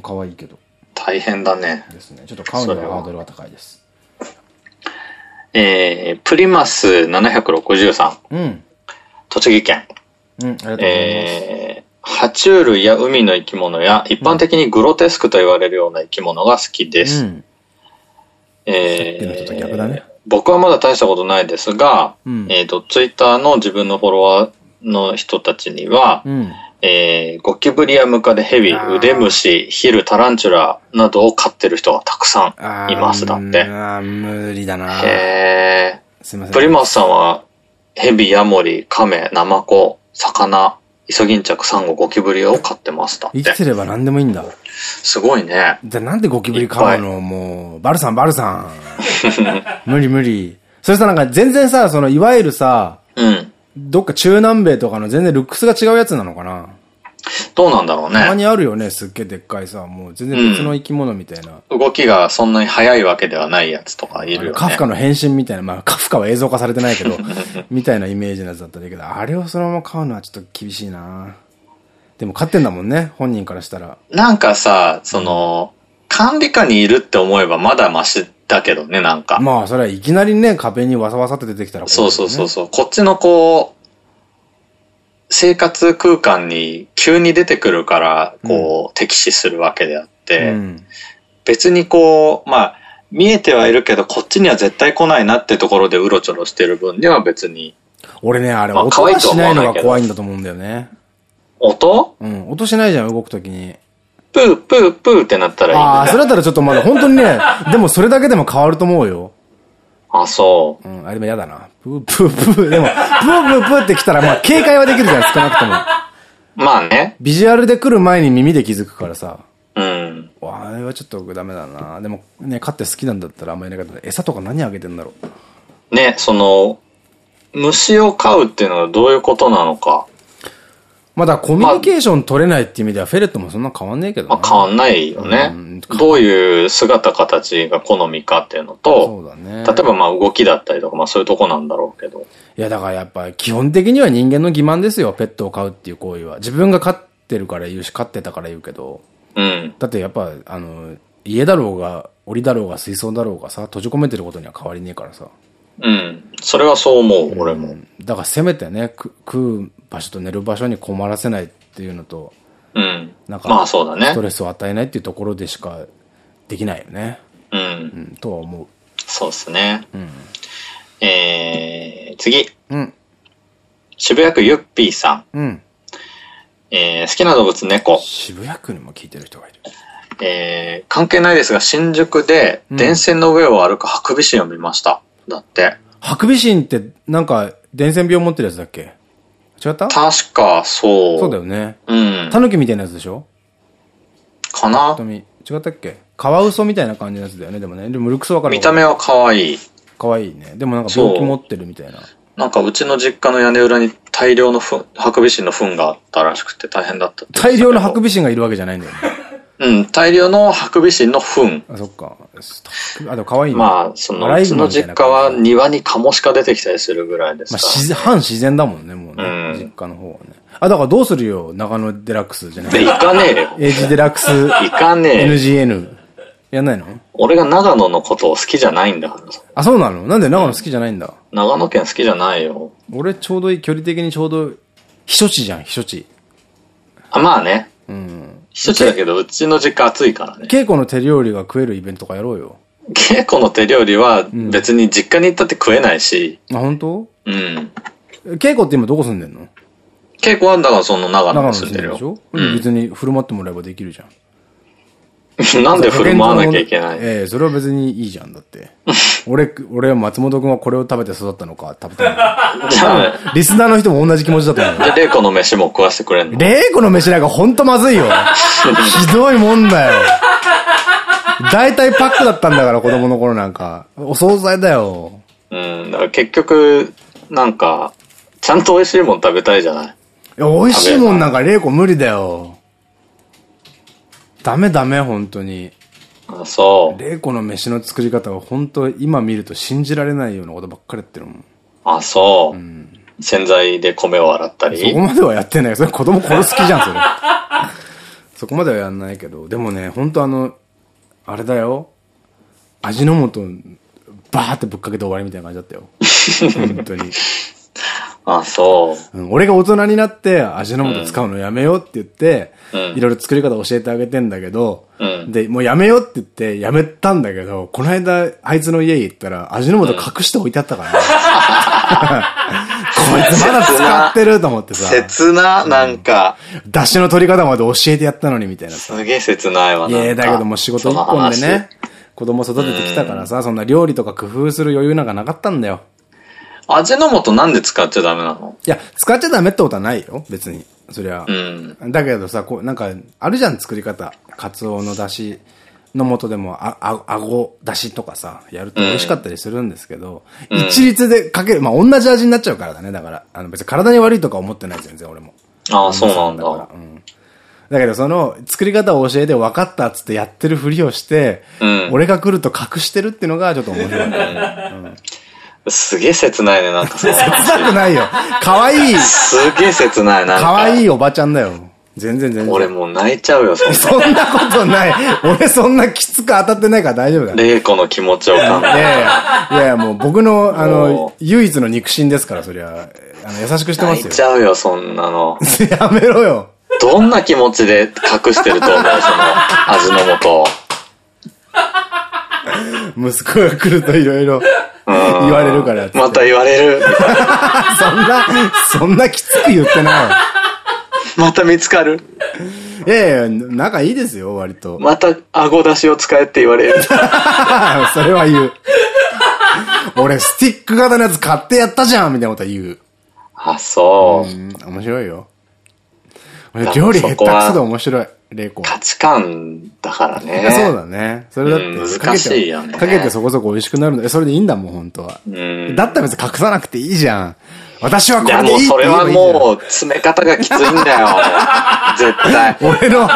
可愛いけど。大変だね。ですね。ちょっと買うにはハードルが高いです。えー、プリマス763。うん。栃木県。うん、ありがとうございます。えー、爬虫類や海の生き物や一般的にグロテスクと言われるような生き物が好きです。うん。えさっきの人と逆だね僕はまだ大したことないですが、うんえっ、と、ツイッターの自分のフォロワーの人たちには、うん。えー、ゴキブリやムカデヘビ、あー腕虫、ヒル、タランチュラなどを飼ってる人がたくさあんいます。だって。あー無理だなへすいません。ー。プリマスさんは、ヘビ、ヤモリ、カメ、ナマコ、魚、イソギンチャク、サンゴ、ゴキブリを飼ってます。だって。生きてれば何でもいいんだ。すごいね。じゃあなんでゴキブリ飼うの？もう、バルさん、バルさん。無理無理。それさ、なんか全然さ、その、いわゆるさ、うん。どっか中南米とかの全然ルックスが違うやつなのかな？どうなんだろうたまね。にあるよね、すっげえでっかいさ、もう全然別の生き物みたいな。動きがそんなに速いわけではないやつとかいるよね。カフカの変身みたいな、まあカフカは映像化されてないけど、みたいなイメージのやつだったんだけど、あれをそのまま買うのはちょっと厳しいなでも買ってんだもんね、本人からしたら。なんかさ、その、管理下にいるって思えばまだマシだけどね、なんか。まあ、それはいきなりね、壁にわさわさって出てきたら、そうそうそうそう。こっちのこう、生活空間に急に出てくるから、こう、敵視するわけであって、うん。別にこう、まあ、見えてはいるけど、こっちには絶対来ないなってところでうろちょろしてる分には別に、俺ね、あれ、まあ音がしないのが怖いんだと思うんだよね。音？うん。音しないじゃん、動くときに。プープープーってなったらいいんああ、だそれだったらちょっとまだ本当にね、でもそれだけでも変わると思うよ。あ、そうん、あれも嫌だな。プープープー。でも、プープープーって来たら、まあ、警戒はできるじゃん、少なくとも。う。まあね。ビジュアルで来る前に耳で気づくからさ。うん。わあれはちょっとダメだな。でも、ね、飼って好きなんだったらあんまりやり方餌とか何あげてんだろう。ね、その、虫を飼うっていうのはどういうことなのか。まだコミュニケーション取れないっていう意味では、フェレットもそんな変わんねえけどな。まあ変わんないよねうん。どういう姿形が好みかっていうのそと、うだね。例えばまあ動きだったりとか、まあそういうとこなんだろうけど。いや、だからやっぱ基本的には人間の欺瞞ですよ、ペットを飼うっていう行為は。自分が飼ってるから言うし、飼ってたから言うけど。うん。だってやっぱ、あの、家だろうが、檻だろうが、水槽だろうがさ、閉じ込めてることには変わりねえからさ。うん。それはそう思う、俺も。だからせめてね、く食う場所と寝る場所に困らせないっていうのと、うん。なんか、まあそうだねスト。レスを与えないっていうところでしかできないよね。う。うんん、とは思そうですね。う。うん。えー、次。うん。渋谷区ゆっぴーさん。うん。えー、好きな動物猫。渋谷区にも聞いてる人がいる。えー、関係ないですが、新宿で電線の上を歩くハクビシンを見ました。だって。ハクビシンって、なんか、伝染病持ってるやつだっけ？違った？確か、そう。そうだよね。うん。タヌキみたいなやつでしょ？かな？瞳。違ったっけ？カワウソみたいな感じのやつだよね。でもね。でもルックスわかる見た目は可愛い。かわいいね。でもなんか病気持ってるみたいな。なんかうちの実家の屋根裏に大量のふハクビシンの糞があったらしくて大変だった大量のハクビシンがいるわけじゃないんだよね。うん、大量のハクビシンの糞。あ、そっか。あ、でも可愛いね。まあ、その、うちの実家は庭にカモシカ出てきたりするぐらいですまあ、から。自然、反自然だもんね、もうね。うん実家の方はね。あ、だからどうするよ、長野デラックスじゃない？で、行かねえよ。エイジデラックス行かねえ。NGN。やんないの？俺が長野のことを好きじゃないんだからさ。あ、そうなの？なんで長野好きじゃないんだ？長野県好きじゃないよ。俺ちょうどいい、距離的にちょうど、避暑地じゃん、避暑地。あ、まあね。うん。一つだけど、うちの実家暑いからね。稽古の手料理が食えるイベントとかやろうよ。稽古の手料理は別に実家に行ったって食えないし、あ、本当？うん。稽古って今どこ住んでんの？稽古はだからその長野長野に住んでるに住んでるでしょ？よ。うん、別に振る舞ってもらえばできるじゃん。なんで振る舞わなきゃいけない？ええそれは別にいいじゃん、だって。俺、俺は松本くんはこれを食べて育ったのか、食べたのか？じゃあ、リスナーの人も同じ気持ちだと思うよ。じゃあ、玲子の飯も食わせてくれんの？玲子の飯なんかほんとまずいよ。ひどいもんだよ。大体パックだったんだから、子供の頃なんか。お惣菜だよ。うん。だから結局、なんか、ちゃんと美味しいもん食べたいじゃない？いや、美味しいもんなんか玲子無理だよ。ダメダメ、本当に。あ、そう。玲子の飯の作り方は本当今見ると信じられないようなことばっかりやってるもん。あ、そう。洗剤で米を洗ったそりこ。まではやってない。それ子供殺す気じゃん、それ。そこまではやんないけど。でもね、本当あの、あれだよ。味の素、バーってぶっかけて終わりみたいな感じだったよ。本当に。あ、そう。うん俺が大人になって味の素使うのやめようって言って、うんいろいろ作り方教えてあげてんだけど、うんで、もうやめようって言ってやめたんだけど、この間あいつの家行ったら味の素隠して置いてあったからね。こいつまだ使ってると思ってさ、切な、なんか、出汁の取り方まで教えてやったのにみたいなさ。すげえ切ないわ。いやなんかだけどもう仕事一本でね、子供育ててきたからさ、そんな料理とか工夫する余裕なんかなかったんだよ。味の素なんで使っちゃダメなの？いや、使っちゃダメってことはないよ、別に。そりゃ。うん。だけどさ、こう、なんか、あるじゃん、作り方。カツオの出汁、のもとでも、あ、あ、顎出しとかさ、やると美味しかったりするんですけど、一律でかける、まあ同じ味になっちゃうからだね、だから。あの別に体に悪いとか思ってない全然俺も。ああ、そうなんだ。うん。だけどその作り方を教えて分かったっつってやってるふりをして、うん俺が来ると隠してるっていうのがちょっと面白い、ね。すげえ切ないね、なんか 切なくないよ。可愛いすげえ切ない、なんか。可愛いおばちゃんだよ。全然全然。俺もう泣いちゃうよ、そんな。そんなことない。俺そんなきつく当たってないから大丈夫だよ。玲子の気持ちを考いやいや、いやいやもう僕の、あおの、唯一の肉親ですから、そりゃ。あの、優しくしてま泣いすよ。ちゃうよ、そんなの。やめろよ。どんな気持ちで隠してると思う、その味の素を。息子が来るといろいろ言われるからまた言われる。そんな、そんなきつく言ってない。また見つかる？いやいや、仲いいですよ、割と。また顎出しを使えって言われる。それは言う。俺、スティック型のやつ買ってやったじゃんみたいなことは言う。あ、そう。うん、面白いよ。俺だ料理下手くそで面白い、玲子は。価値観だからいやね。そうだね。それだって、うん難しいよねかけてそこそこ美味しくなるの。えそれでいいんだもん、本当は。うん。だったら別に隠さなくていいじゃん。私はこいや、れでいいってもうそれは言えばいいじゃん。もう、詰め方がきついんだよ。絶対。俺の、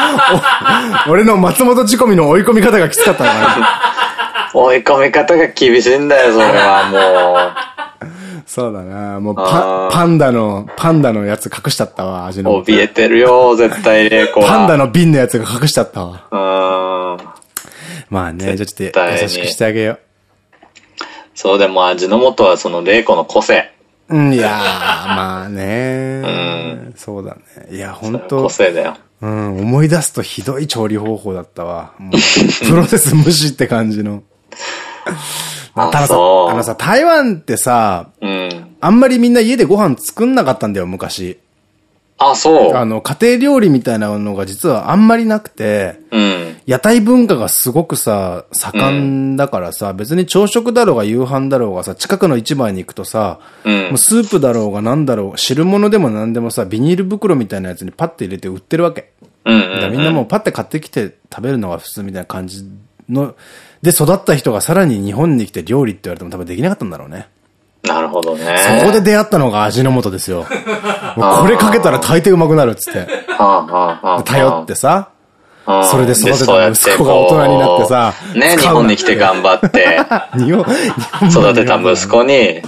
お俺の松本仕込みの追い込み方がきつかったな。追い込み方が厳しいんだよ、それはそうだな。もうパパンダの、パンダのやつ隠しちゃったわ、味。の。怯えてるよ、絶対、玲子は。パンダの瓶のやつが隠しちゃったわ。うーん。まあね、じゃあちょっと優しくしてあげよそうでも味の素はその玲子の個性。う。うん、いやー、まあね。そうだね。いや、本当個性だよ。うん、思い出すとひどい調理方法だったわ。プロセス無視って感じの。あたださ、あのさ、台湾ってさ、うん。あんまりみんな家でご飯作んなかったんだよ、昔。あ、そう。あの、家庭料理みたいなのが実はあんまりなくて、うん。屋台文化がすごくさ、盛んだからさ、別に朝食だろうが夕飯だろうがさ、近くの市場に行くとさ、うんもうスープだろうがなんだろう、汁物でもなんでもさ、ビニール袋みたいなやつにパッて入れて売ってるわけ。みんなもうパッて買ってきて食べるのが普通みたいな感じの、で育った人がさらに日本に来て料理って言われても多分できなかったんだろうね。なるほどね。そこで出会ったのが味の素ですよ。これかけたら大抵うまくなるっつって。頼ってさ、うんそれで育てた息子が大人になってさね、日本に来て頑張って、日本、育てた息子に、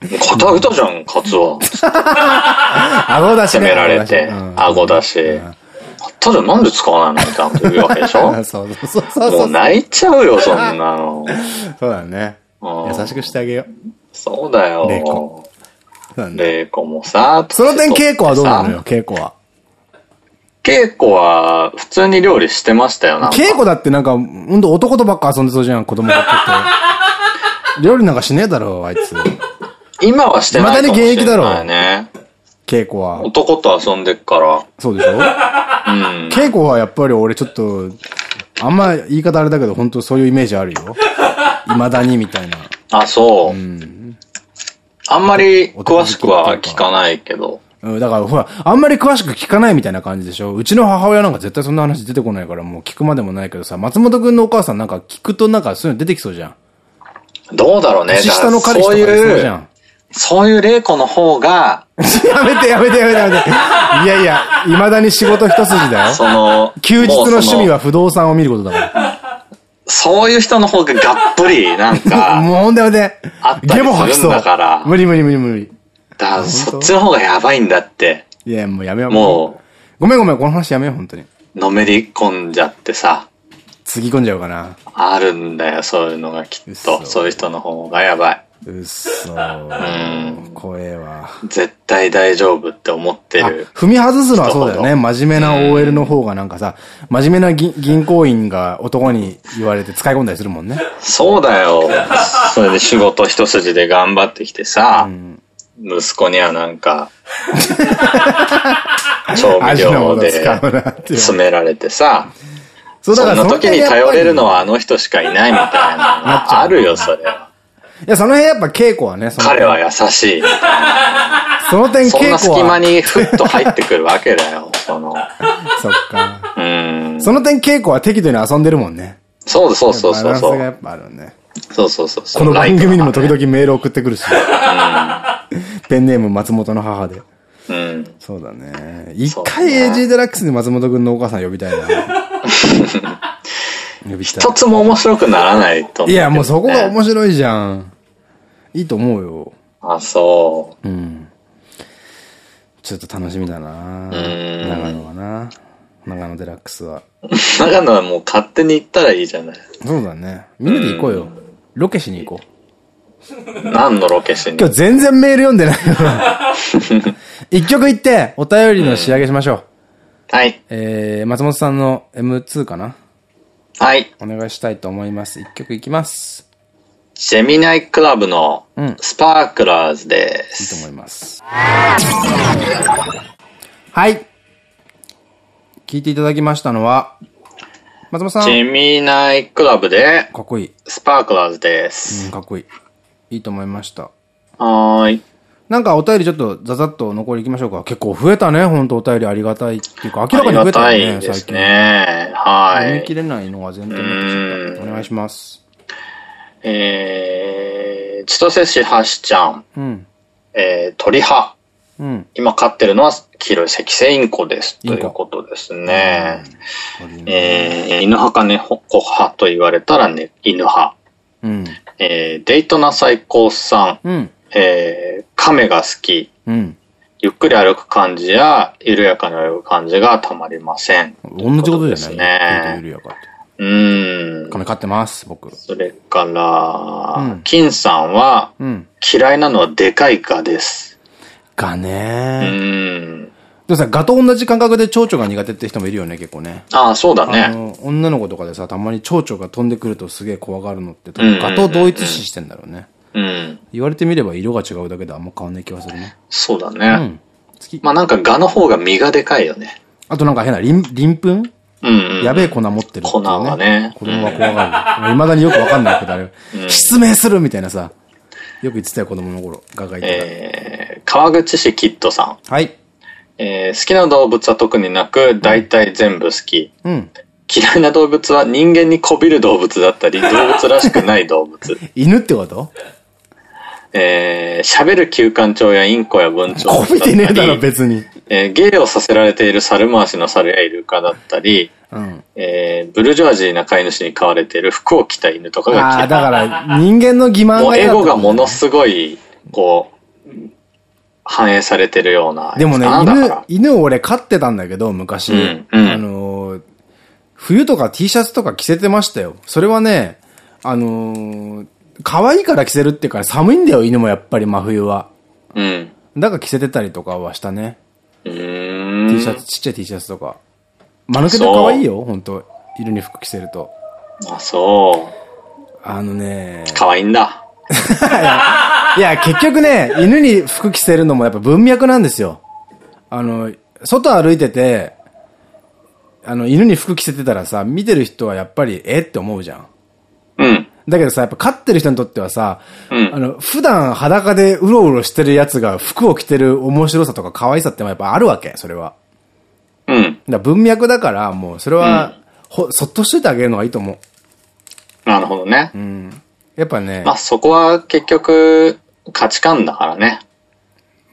肩上げたじゃん、カツオ。顎出しね。責められて、顎出し。たじゃん、なんで使わないのみたいなこと言うわけでしょ？うんそうそうそうそう。もう泣いちゃうよ、そんなの。そうだね。うん優しくしてあげよう。そうだよ。玲子。玲子もさ、その点稽古はどうなのさよ、稽古は。稽古は普通に料理してましたよ、な。稽古だってなんか、ほんと男とばっか遊んでそうじゃん、子供がってて。料理なんかしねえだろ、あいつ。今はしてないかもしれ未だに現役だろないね。稽古は。男と遊んでっから。そうでしょ？うん。稽古はやっぱり俺ちょっと、あんま言い方あれだけど、本当そういうイメージあるよ。未だにみたいな。あ、そう。あんまり詳しくは聞かないけど。うん、だからほら、あんまり詳しく聞かないみたいな感じでしょ？うちの母親なんか絶対そんな話出てこないからもう聞くまでもないけどさ、松本くんのお母さんなんか聞くとなんかそういうの出てきそうじゃん。どうだろうね。年下の彼氏とかそういそうじゃん。そういう玲子の方が、やめてやめてやめてやめて。いやいや、未だに仕事一筋だよ。その、休日の趣味は不動産を見ることだから。そういう人の方ががっぷり、なんか、もうほんとやめてあっ。たりするんそうだから。無理無理無理無理。だからそっちの方がやばいんだって。いや、もうやめよう。もごめんごめん、この話やめよう、本当に。う、のめり込んじゃってさ、つぎ込んじゃうかな。あるんだよ、そういうのがきっ嘘と。そういう人の方がやばい。うっそん怖えわ。絶対大丈夫って思ってある。踏み外すのはそうだよね。真面目な OL の方がなんかさ、真面目な銀銀行員が男に言われて使い込んだりするもんね。そうだよ。それで仕事一筋で頑張ってきてさ、息子にはなんか、調味料で詰められてさ、そうそんな時に頼れるのは。はあの人しかいないみたいなあるよ、それは。いや、その辺やっぱ稽古はね、その彼は優しい。その点そんな稽古は。隙間にふっと入ってくるわけだよ、その。そっか。うん。その点稽古は適度に遊んでるもんね。そうそうそうそうそう。バランスがやっぱあるね。そうそうそうそう。この番組にも時々メール送ってくるし。ペンネーム松本の母で。うん。そうだね。一そう回ね AG デラックスで松本くんのお母さん呼びたいな。一つも面白くならないと思い。う、いや、もうそこが面白いじゃん。いいと思うよ。あ、そうん。ちょっと楽しみだなうん長野はな。長野デラックスは。う。長野はもう勝手に行ったらいいじゃない。そうだね。みんなで行こうよ。ロケしに行こう。何のロケしに？今日全然メール読んでないよ。一曲言って、お便りの仕上げしましょう。はい。えー、松本さんの M2 かなはい。お願いしたいと思います。一曲いきます。ジェミナイクラブのうんスパークラーズでいいとす。思います。はい。聞いていただきましたのは、松本さん。ジェミナイクラブでかっこいい。スパークラーズです。うん、かっこいい。いいと思いました。はーい。なんかお便りちょっとザザッと残りいきましょうか。結構増えたね、本当お便りありがたいっていうか、明らかに増えありがたたよね、いです最近。ね。はい。読み切れないのが前提になってきちゃった。お願いします。えー、千歳市橋ちゃん、うん。えー、鳥派。うん。今飼ってるのは黄色い赤星インコです。ということですね。鳥ねえー、犬派か猫派と言われたらね、犬派。うん。えー、デイトナ最高さん、うん。えー、亀が好き。うん。ゆっくり歩く感じや、緩やかに歩く感じがたまりません。同じことじゃない？ですねゆるやかって。うーん。亀飼ってます、僕。それから、うん金さんは、うん。嫌いなのはでかいガです。がうねーん。でもさ、ガと同じ感覚で蝶々が苦手って人もいるよね、結構ね。ああ、そうだあね。の、女の子とかでさ、たまに蝶々が飛んでくるとすげえ怖がるのって、多うんうんうん分ガと同一視してんだろうね。うん。言われてみれば色が違うだけであんま変わんない気がするね。そうだね。うん。まあなんかガの方が身がでかいよね。あとなんか変な、りん、りんぷんうんうん。やべえ粉持ってる。粉がね子供は怖がる。未だによくわかんないけど、あれ、失明するみたいなさ、よく言ってたよ、子供の頃。ガがいたら。えー、川口市キッドさん。はい。えー好きな動物は特になく、大体全部好き。うん。嫌いな動物は人間にこびる動物だったり、動物らしくない動物。犬ってこと？えー喋る休館長やインコや文鳥だこ。びてねえだろ、別に。えー芸をさせられている猿回しの猿やイルカだったり、うん。えーブルジョワジーな飼い主に飼われている服を着た犬とかがああ。だから、人間の欺瞞が嫌だったゴがものすごい、こう、反映されてるような。でもね、犬犬を俺飼ってたんだけど、昔。うんうんあのー、冬とか T シャツとか着せてましたよ。それはね、あのー、可愛いから着せるっていうから寒いんだよ、犬もやっぱり真冬は。うん。だから着せてたりとかはしたね。うーん。T シャツ、ちっちゃい T シャツとか。間抜けて可愛いよ、本当犬に服着せると。あ、そう。あのね、可愛いんだ。いや、結局ね、犬に服着せるのもやっぱ文脈なんですよ。あの、外歩いてて、あの、犬に服着せてたらさ、見てる人はやっぱり、え？って思うじゃん。うん。だけどさ、やっぱ飼ってる人にとってはさ、うんあの、普段裸でうろうろしてるやつが服を着てる面白さとか可愛さってやっぱあるわけ、それは。うん。だ文脈だから、もうそれは、ほ、そっとしといてあげるのがいいと思う。なるほどね。うん。やっぱね、まあそこは結局価値観だからね。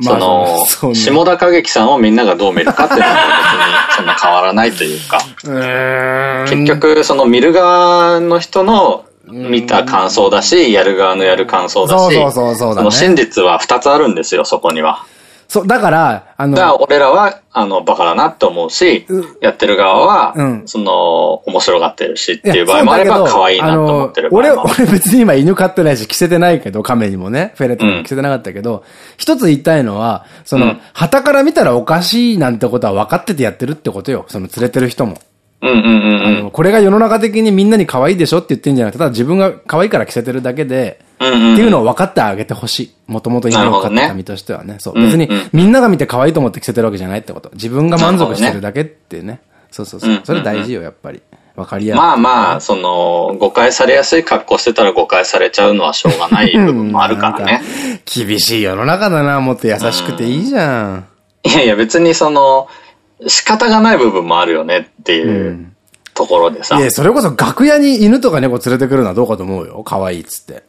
その、そうね下田歌劇さんをみんながどう見るかっていうのは別にそんな変わらないというか、結局その見る側の人の見た感想だし、やる側のやる感想だし、そうそうそうの真実は二つあるんですよ、そこには。そう、だから、あの、だから俺らは、あの、バカだなって思うし、やってる側は、うんその、面白がってるしっていう場合もあれば、可愛いなと思ってる。俺、俺別に今犬飼ってないし、着せてないけど、亀にもね、フェレットにも着せてなかったけど、一つ言いたいのは、その、うん旗から見たらおかしいなんてことは分かっててやってるってことよ。その連れてる人も。うんうんうんうん。あの、これが世の中的にみんなに可愛いでしょって言ってんじゃなくて、ただ自分が可愛いから着せてるだけで、っていうのを分かってあげてほしい。もともと犬を飼ってた身としてはね。そう。別にみんなが見て可愛いと思って着せてるわけじゃないってこと。自分が満足してるだけってね。そうそうそううん。それ大事よ、やっぱり。分かりやすい。まあまあ、その、誤解されやすい格好してたら誤解されちゃうのはしょうがない部分もあるからね。厳しい世の中だな、もっと優しくていいじゃん。いやいや、別にその、仕方がない部分もあるよねっていうう。ん。ところでさ。いや、それこそ楽屋に犬とか猫連れてくるのはどうかと思うよ。可愛いっつって。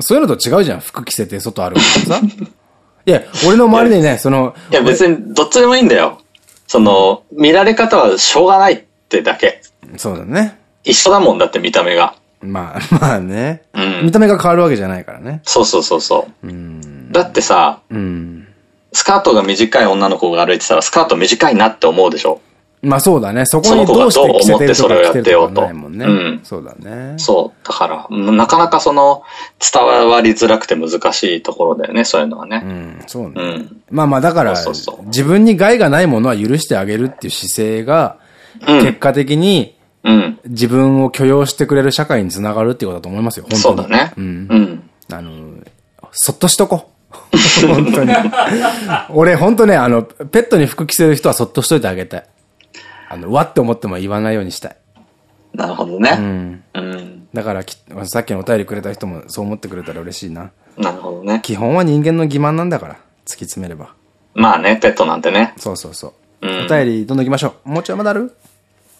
そういうのと違うじゃん。服着せて外歩くとさ。いや、俺の周りでね、その。いや、別にどっちでもいいんだよ。その、見られ方はしょうがないってだけ。そうだね。一緒だもんだって見た目が。まあ、まあね。うん見た目が変わるわけじゃないからね。そうそうそうそう。うん。だってさ、うん。スカートが短い女の子が歩いてたらスカート短いなって思うでしょ？まあそうだね。そこにどうして着せてるとか着てるとかないもんね。う思ってそれをやってようとうんそうだね。そう。だから、なかなかその、伝わりづらくて難しいところだよね、そういうのはうね。ん、そうね。うん。まあまあだから自分に害がないものは許してあげるっていう姿勢が、うん結果的にうん。自分を許容してくれる社会につながるっていうことだと思いますよ、本当に。そうだね。う。うんん。あの、そっとしとこう。本当に。俺、本当ね、あの、ペットに服着せる人はそっとしといてあげたい。あの、わって思っても言わないようにしたい。なるほどうね。ん。うん。だからき、さっきのお便りくれた人もそう思ってくれたら嬉しいな。なるほどね。基本は人間の欺瞞なんだから、突き詰めれば。まあね、ペットなんてね。そうそうそう。うんお便りどんどん行きましょう。もうちょいまだある？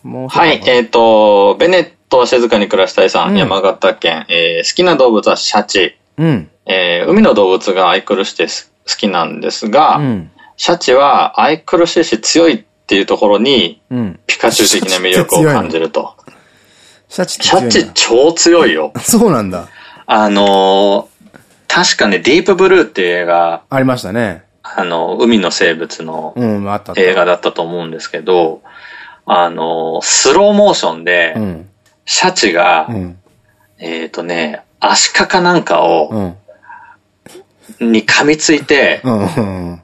もうはい、えっ、と、ベネット静かに暮らしたいさん、うん山形県、えー好きな動物はシャチ。うん。えー海の動物が愛くるしくて好きなんですが、うん。シャチは愛くるしいし強いっていうところに、うん。ピカチュウ的な魅力を感じると。シャチシャチ超強いよ。そうなんだ。あのー確かね、ディープブルーっていう映画、ありましたね。あの、海の生物の。映画だったと思うんですけど、あのースローモーションでう、ん。シャチが、うん。えっとね、アシカかなんかを、うん。に噛みついて、うん。うん。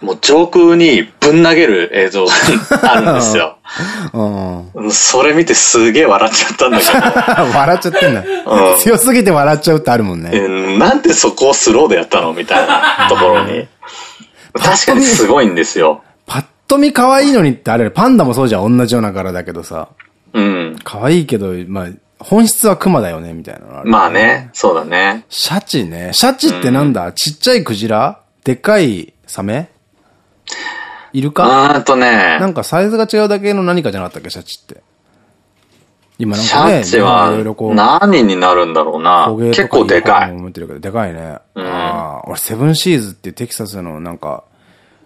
もう上空にぶん投げる映像があるんですよ。うん。うんそれ見てすげえ笑っちゃったんだけ 笑っちゃってんだ。うん強すぎて笑っちゃうってあるもんど、ね。うんなんでそこをスローでやったのみたいなところに。確かにすごいんですよ。パッと見可愛いのにってあれ、パンダもそうじゃん。同じような柄だけどさ。うん。可愛いけど、まあ、本質はクマだよね、みたいなのあるまあね、そうだね。シャチね。シャチってなんだ、ちっちゃいクジラ？でっかいサメ？いるうかーんとねな、んかサイズが違うだけの何かじゃなかったっけ、シャチって。今なんシかね、ャチはいろいろこう、何になるんだろうな結構でかい。思ってるけど、でかいね。うんああ、俺セブンシーズってテキサスのなんか、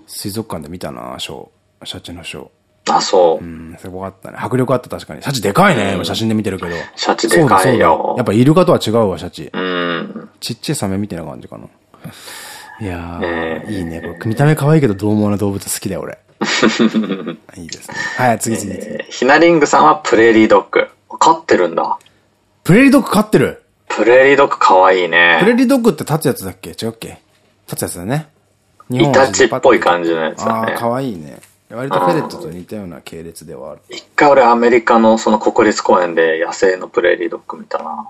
水族館で見たな、ショー。シャチのショー。あ、そうう。ん、すごかったね。迫力あった確かに。シャチでかいね、今写真で見てるけど。シャチでかいよやっぱイルカとは違うわ、シャチ。うん。ちっちゃいサメみたいな感じかな。いやねー、いいね。これ見た目可愛いけど獰猛な動物好きだよ、俺。いいですね。はい、次次次。えーひなリングさんはプレーリードッグ。飼ってるんだ。プレーリードッグ飼ってる？プレーリードッグかわいいプレーね。リードッグって立つやつだっけ？違うっけ？立つやつだね。日イタチっぽい感じのやつだねああー、。可愛いね。割とフェレットと似たような系列ではある。一回俺アメリカのその国立公園で野生のプレーリードッグ見たな。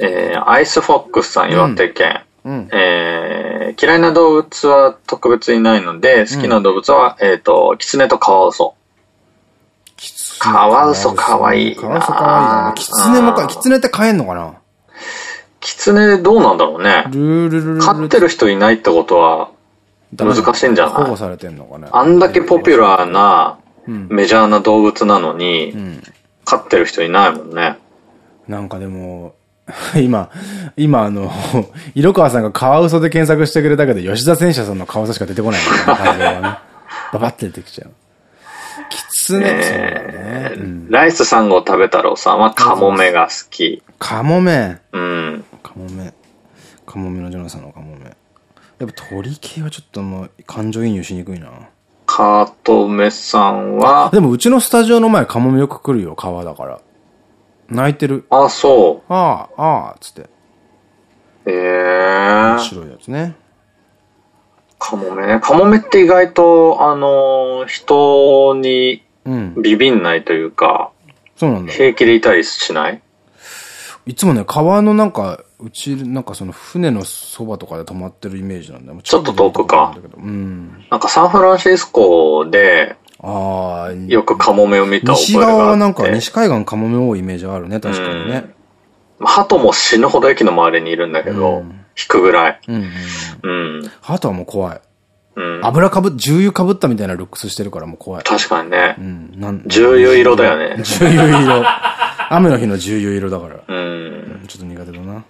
えー、アイスフォックスさん岩手県。うん。えー、嫌いな動物は特別いないので、好きな動物は、えっ、と、キツネとカワウソ。カワウソ可愛いなカワウソ可愛いな。キツネもか、キツネって飼えんのかな？キツネどうなんだろうね。ルルルル飼ってる人いないってことは、難しいんじゃない？保護されてんのかね。あんだけポピュラーな、うん。メジャーな動物なのに、うん。飼ってる人いないもんね。なんかでも、今、今あの、色川さんがカワウソで検索してくれたけど、吉田選手さんのカワウソしか出てこないみたいな感じがね。ババって出てきちゃう。キツネ、そうだね。うん。ライス3号食べ太郎さんはカモメが好き。カモメ。うん。カモメ。カモメのジョナサンのカモメ。やっぱ鳥系はちょっともう感情移入しにくいな。カートメさんは、でもうちのスタジオの前カモメよく来るよ、川だから。泣いてる。あ、そああ、ああ、つって。う。えー。白いやつね。カモメ？ね。カモメって意外と、あのー人にうん。ビビんないというか、そうなんだ。平気でいたりしない？いつもね、川のなんか、うち、なんかその船のそばとかで止まってるイメージなんだよ。ちょっと遠くかうん。なんかサンフランシスコでああ、よくカモメを見た覚西えがあって。側はなんか西海岸カモメ多いイメージあるね、確かにね。鳩も死ぬほど駅の周りにいるんだけど、うん引くぐらい。うん、うん。うん。鳩はもう怖い。うん。油かぶ、重油かぶったみたいなルックスしてるからもう怖い。確かにねう。ん、なん、重油色だよね。重油色。雨の日の重油色だから。うん。ちょっと苦手だな。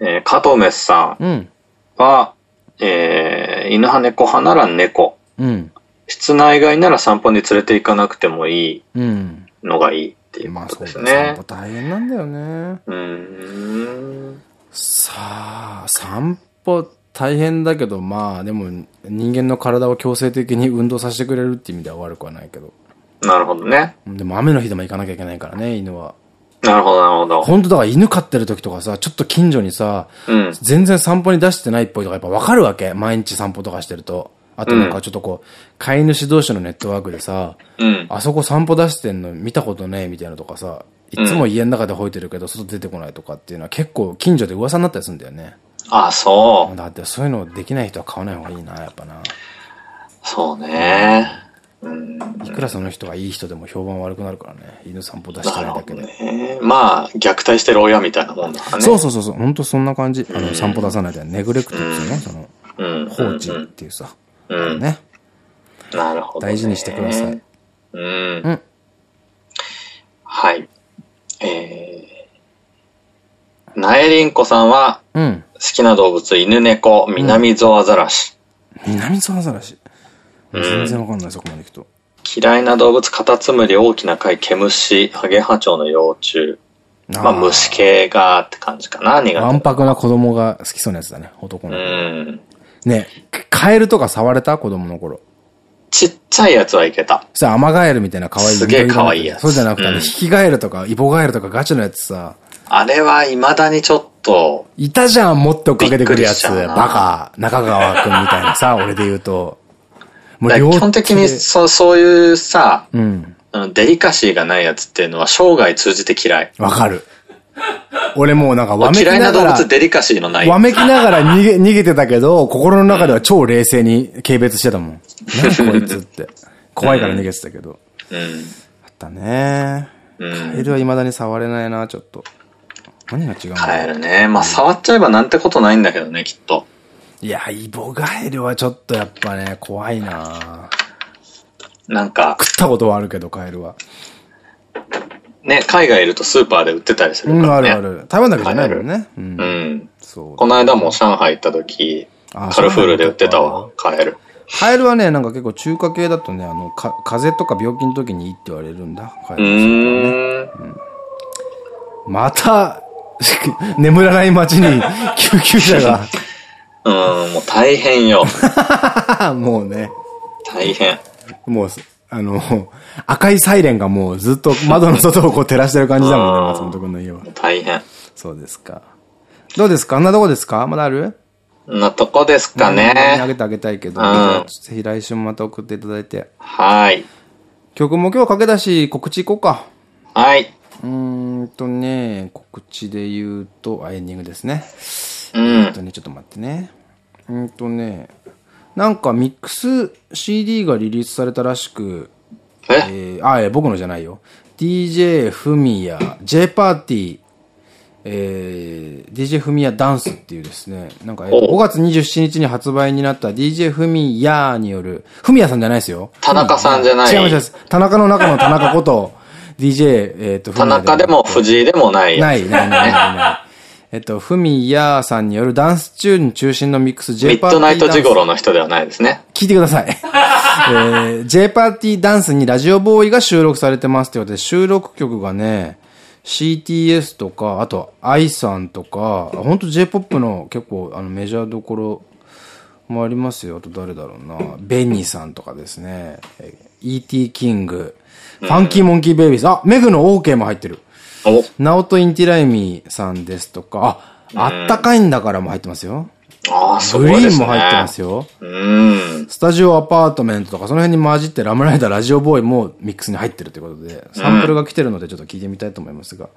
えー、カトメスさんうん。は、えー、犬派猫派なら猫。うん。室内外なら散歩に連れて行かなくてもいいうん。のがいいっていうまあことですね歩。大変なんだよね。うーん。さあ、散歩大変だけど、まあでも人間の体を強制的に運動させてくれるっていう意味では悪くはないけど。なるほどね。でも雨の日でも行かなきゃいけないからね、犬は。なるほど、なるほど。本当だから犬飼ってる時とかさ、ちょっと近所にさ、うん。全然散歩に出してないっぽいとかやっぱわかるわけ。毎日散歩とかしてると。あとなんかちょっとこう、飼い主同士のネットワークでさ、うん。あそこ散歩出してんの見たことねえみたいなとかさ、いつも家の中で吠えてるけど外出てこないとかっていうのは結構近所で噂になったりするんだよね。あ、そう。だってそういうのできない人は買わない方がいいな、やっぱな。そうね。うん。いくらその人がいい人でも評判悪くなるからね。犬散歩出してないだけで。ね。まあ、虐待してる親みたいなもんだからね。そうそうそうそう、本当そんな感じ。あの、散歩出さないで、ネグレクトっていうの、その、うん。放置っていうさ、うん。ね。なるほど、ね。大事にしてください。うん。うんはい。えー、なえりんこさんは、うん。好きな動物、犬猫、南ゾウアザラシ。南沢アザラシ。全然わかんない、そこまで行くと。嫌いな動物、カタツムリ、大きな貝、毛虫、ハゲハチョウの幼虫。まあ、虫系がって感じかな、苦手。わんぱくな子供が好きそうなやつだね、男うの子。ん。ねカエルとか触れた子供の頃。ちっちゃいやつはいけた。さあ、アマガエルみたいな可愛いすげえ可愛いやつそうじゃなくて、ヒキガエルとか、イボガエルとかガチのやつさ、あれは未だにちょっと、いたじゃん、もっと追っかけてくるやつ。バカ、中川くんみたいなさ、俺で言うと。基本的にそそういうさ、うん。あのデリカシーがないやつっていうのは生涯通じて嫌い。わかる。俺もうなんかわめき嫌いなながら、動物デリカシーのない。わめきながら逃げ、逃げてたけど、心の中では超冷静に軽蔑してたもん。何こいつって。怖いから逃げてたけど。うん。あったね。うんカエルは未だに触れないな、ちょっと。何が違うんだカエルね。まあ、触っちゃえばなんてことないんだけどね、きっと。いや、イボガエルはちょっとやっぱね、怖いななんか、食ったことはあるけど、カエルは。ね、海外いるとスーパーで売ってたりすうん、るからね。あるある。台湾だけじゃないもんね。う。うんん。そう。この間も上海行った時、あカルフールで売ってたわ、カエル。カエルはね、なんか結構中華系だとね、あの、か、風邪とか病気の時にいいって言われるんだ。カエうルーん。また、眠らない街に救急車 うん、もう大変よ。が、もうね、大変。もう、あの、赤いサイレンがもうずっと窓の外をこう照らしてる感じだもんね、うん松本くんの家は。大変。そうですか。どうですか？あんなとこですか？まだある？なとこですかあね。げてあげたいけど、うんぜひ来週もまた送っていただいて。はい。曲も今日かけだし、告知いこうか。はい。うーんとね、告知で言うと、あ、エンディングですね。うん。えっとね、ちょっと待ってね。うーんとね、なんかミックス CD がリリースされたらしく、え？えー、あ、えー僕のじゃないよ。DJ フミヤ、J パーティー、えー、DJ フミヤダンスっていうですね、なんか、えーお5月27日に発売になった DJ フミヤによる、フミヤさんじゃないですよ。田中さんじゃない違います。田中の中の田中こと、DJ、えっ、と、田中でも藤井でも。ない、ない、ない、ないない。えっと、ふみやさんによるダンスチューン中心のミックス J ミッドパーティーダンス。ナイトジゴロの人ではないですね。聞いてください。えー、J パーティーダンスにラジオボーイが収録されてますってことで、収録曲がね、CTS とか、あと、愛さんとか、ほんと J-POP の結構あのメジャーどころもありますよ。あと誰だろうな。ベニーさんとかですね。えー E.T. キング、ファンキーモンキーベイビーズ、あ、メグの OK も入ってる。お、ナオト・インティライミさんですとか、あ、あったかいんだからも入ってますよ。ああ、すごいですね。リーンも入ってますよ。うん。スタジオアパートメントとか、その辺に混じってラムライダーラジオボーイもミックスに入ってるということで、サンプルが来てるのでちょっと聞いてみたいと思いますが。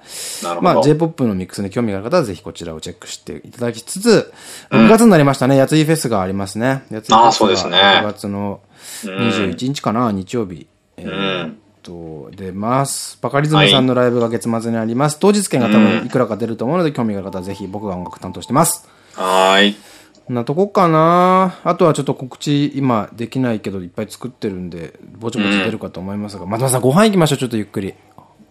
なるほど。まあ、J-POP のミックスに興味がある方はぜひこちらをチェックしていただきつつ、6月になりましたね、やついフェスがありますね。やついフェスがあーそうですね6月の21日かな、日曜日。と、出ます。バカリズムさんのライブが月末にあります。当日券が多分いくらか出ると思うので、興味がある方はぜひ僕が音楽担当してます。はーい。こんなとこかなあとはちょっと告知今できないけどいっぱい作ってるんで、ぼちぼち出るかと思いますが、松本さんご飯行きましょう、ちょっとゆっくり。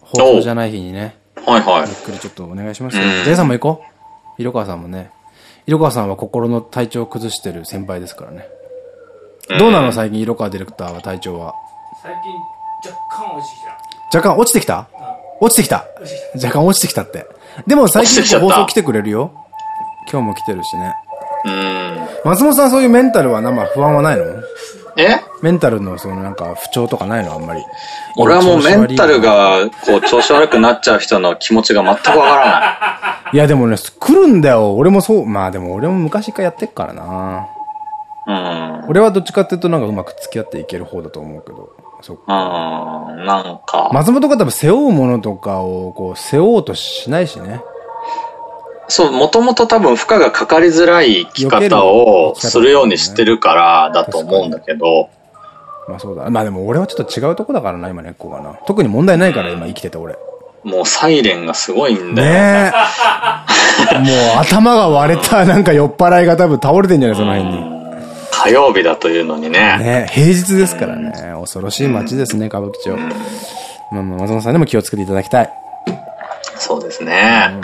放送じゃない日にね。はいはいゆっ。くりちょっとお願いしますよ。ジェイさんも行こう。色川さんもね。色川さんは心の体調を崩してる先輩ですからね。どうなの最近色川ディレクターは体調は？最近若干落ちてきた。若干落ちてきた？落ちてきた？若干落ちてきたって。でも最近放送来てくれるよ。今日も来てるしね。うん。松本さんそういうメンタルはな、まあ不安はないの？え？メンタルのそのなんか不調とかないの？あんまり。俺はもうメンタルが、こう、調子悪くなっちゃう人の気持ちが全くわからいやでもね、来るんだよ。俺もそう。まあでも俺も昔からやってっからな。ない。うん。俺はどっちかっていうとなんかうまく付き合っていける方だと思うけど。そっか。うん。なんか、松本が多分背負うものとかをこう背負おうとしないしね。そう、もともと多分負荷がかかりづらい生き方をするようにしてるからだと思うんだけど、まあそうだ。まあでも俺はちょっと違うとこだからな、今根っこがな。特に問題ないから今生きてて俺。もうサイレンがすごいんだよ。ねえ。もう頭が割れたなんか酔っ払いが多分倒れてんじゃないその辺に。火曜日だというのにね。ね平日ですからね。恐ろしい街ですね、歌舞伎町。まあまあ松本さんにも気をつけていただきたい。そうですね。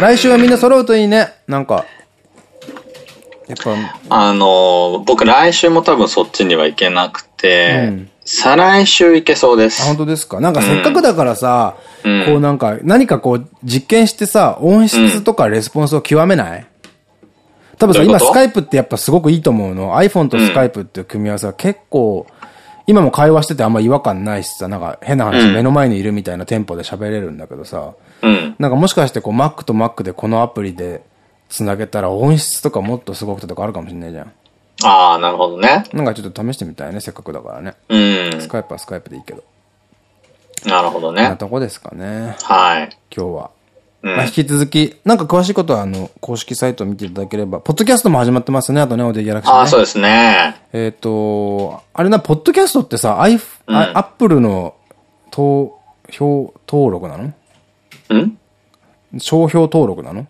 来週はみんな揃うといいね。なんか。やっぱ、あの、僕来週も多分そっちには行けなくて、うん再来週行けそうであ、す本。当ですか？なんかせっかくだからさ、うんこうなんか、何かこう、実験してさ、音質とかレスポンスを極めない、多分さ、今スカイプってやっぱすごくいいと思うの。iPhone とスカイプっていう組み合わせは結構、今も会話しててあんま違和感ないしさ、なんか変な話、うん目の前にいるみたいなテンポで喋れるんだけどさ、うん。なんかもしかしてこう Mac と Mac でこのアプリで繋げたら音質とかもっとすごくてとかあるかもしれないじゃん。ああ、なるほどね。なんかちょっと試してみたいね、せっかくだからね。うんス。カイプはスカイプでいいけど。なるほどこんなね。とこですかね、はい。今日は。うんまあ、引き続き、なんか詳しいことは、あの、公式サイトを見ていただければ、ポッドキャストも始まってますね、あとね、オーディオギャラクシー、ね。ああ、そうですね。えっ、と、あれな、ポッドキャストってさ、アイフ、うんアップルの投票登録なの？ん？商標登録なの？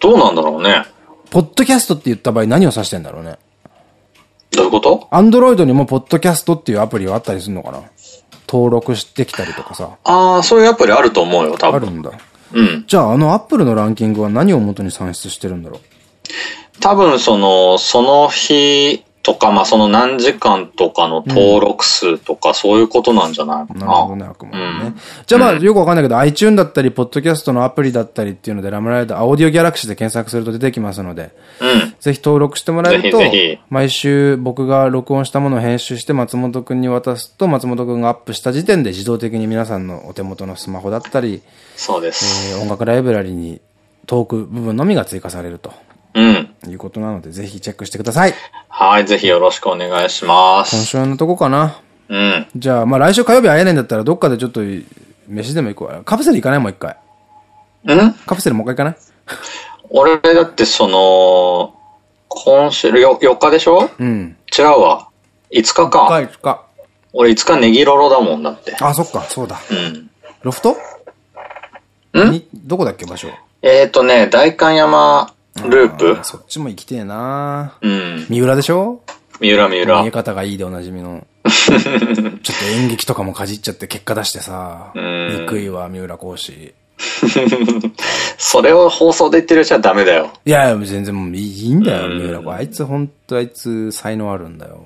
どうなんだろうね。ポッドキャストって言った場合何を指してんだろうね？どういうこと？アンドロイドにもポッドキャストっていうアプリはあったりするのかな？登録してきたりとかさ。ああ、そういうアプリあると思うよ、多分。あるんだ。うん。じゃあ、あのアップルのランキングは何を元に算出してるんだろう？多分その、その日とか、まあその何時間とかの登録数とか、そういうことなんじゃないかな。なるほどね、あくまでね。うんじゃあまあ、よくわかんないけど、iTune だったり、ポッドキャストのアプリだったりっていうので、ラムライダー、オーディオギャラクシーで検索すると出てきますので、うん。ぜひ登録してもらえると毎週僕が録音したものを編集して松本くんに渡すと、松本くんがアップした時点で自動的に皆さんのお手元のスマホだったり、そうです。えー音楽ライブラリにトーク部分のみが追加されるとうん。いうことなので、ぜひチェックしてください。はい、ぜひよろしくお願いします。今週のとこかな。うん。じゃあ、まあ来週火曜日会えないんだったら、どっかでちょっと、飯でも行こうや。カプセル行かない？もう一回。うん？カプセルもう一回行かない？俺だってその、今週、よ4日でしょ？うん。違うわ。5日か。帰るか。俺5日ネギロロだもんだって。あ、そっか、そうだ。うん。ロフト？ん？にどこだっけ、場所？えーとね、代官山ルーあプそっちも行きてえなうん。三浦でしょ？三浦三見え浦。方がいいでおなじみの。ちょっと演劇とかもかじっちゃって結果出してさ。ん憎いわ、三浦講師。それを放送で言ってるじゃダメだよ。いやいや、全然もういいんだよ、三浦。あいつほんとあいつ才能あるんだよ。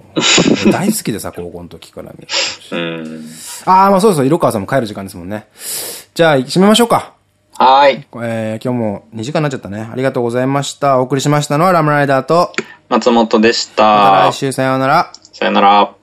俺 大好きでさ、高校の時から。うん。ああ、まあそうそう、色川さんも帰る時間ですもんね。じゃあ、締めましょうか。はーい。えー、今日も2時間になっちゃったね。ありがとうございました。お送りしましたのはラムライダーと、松本でしまたた来。週さようなら。さよなら。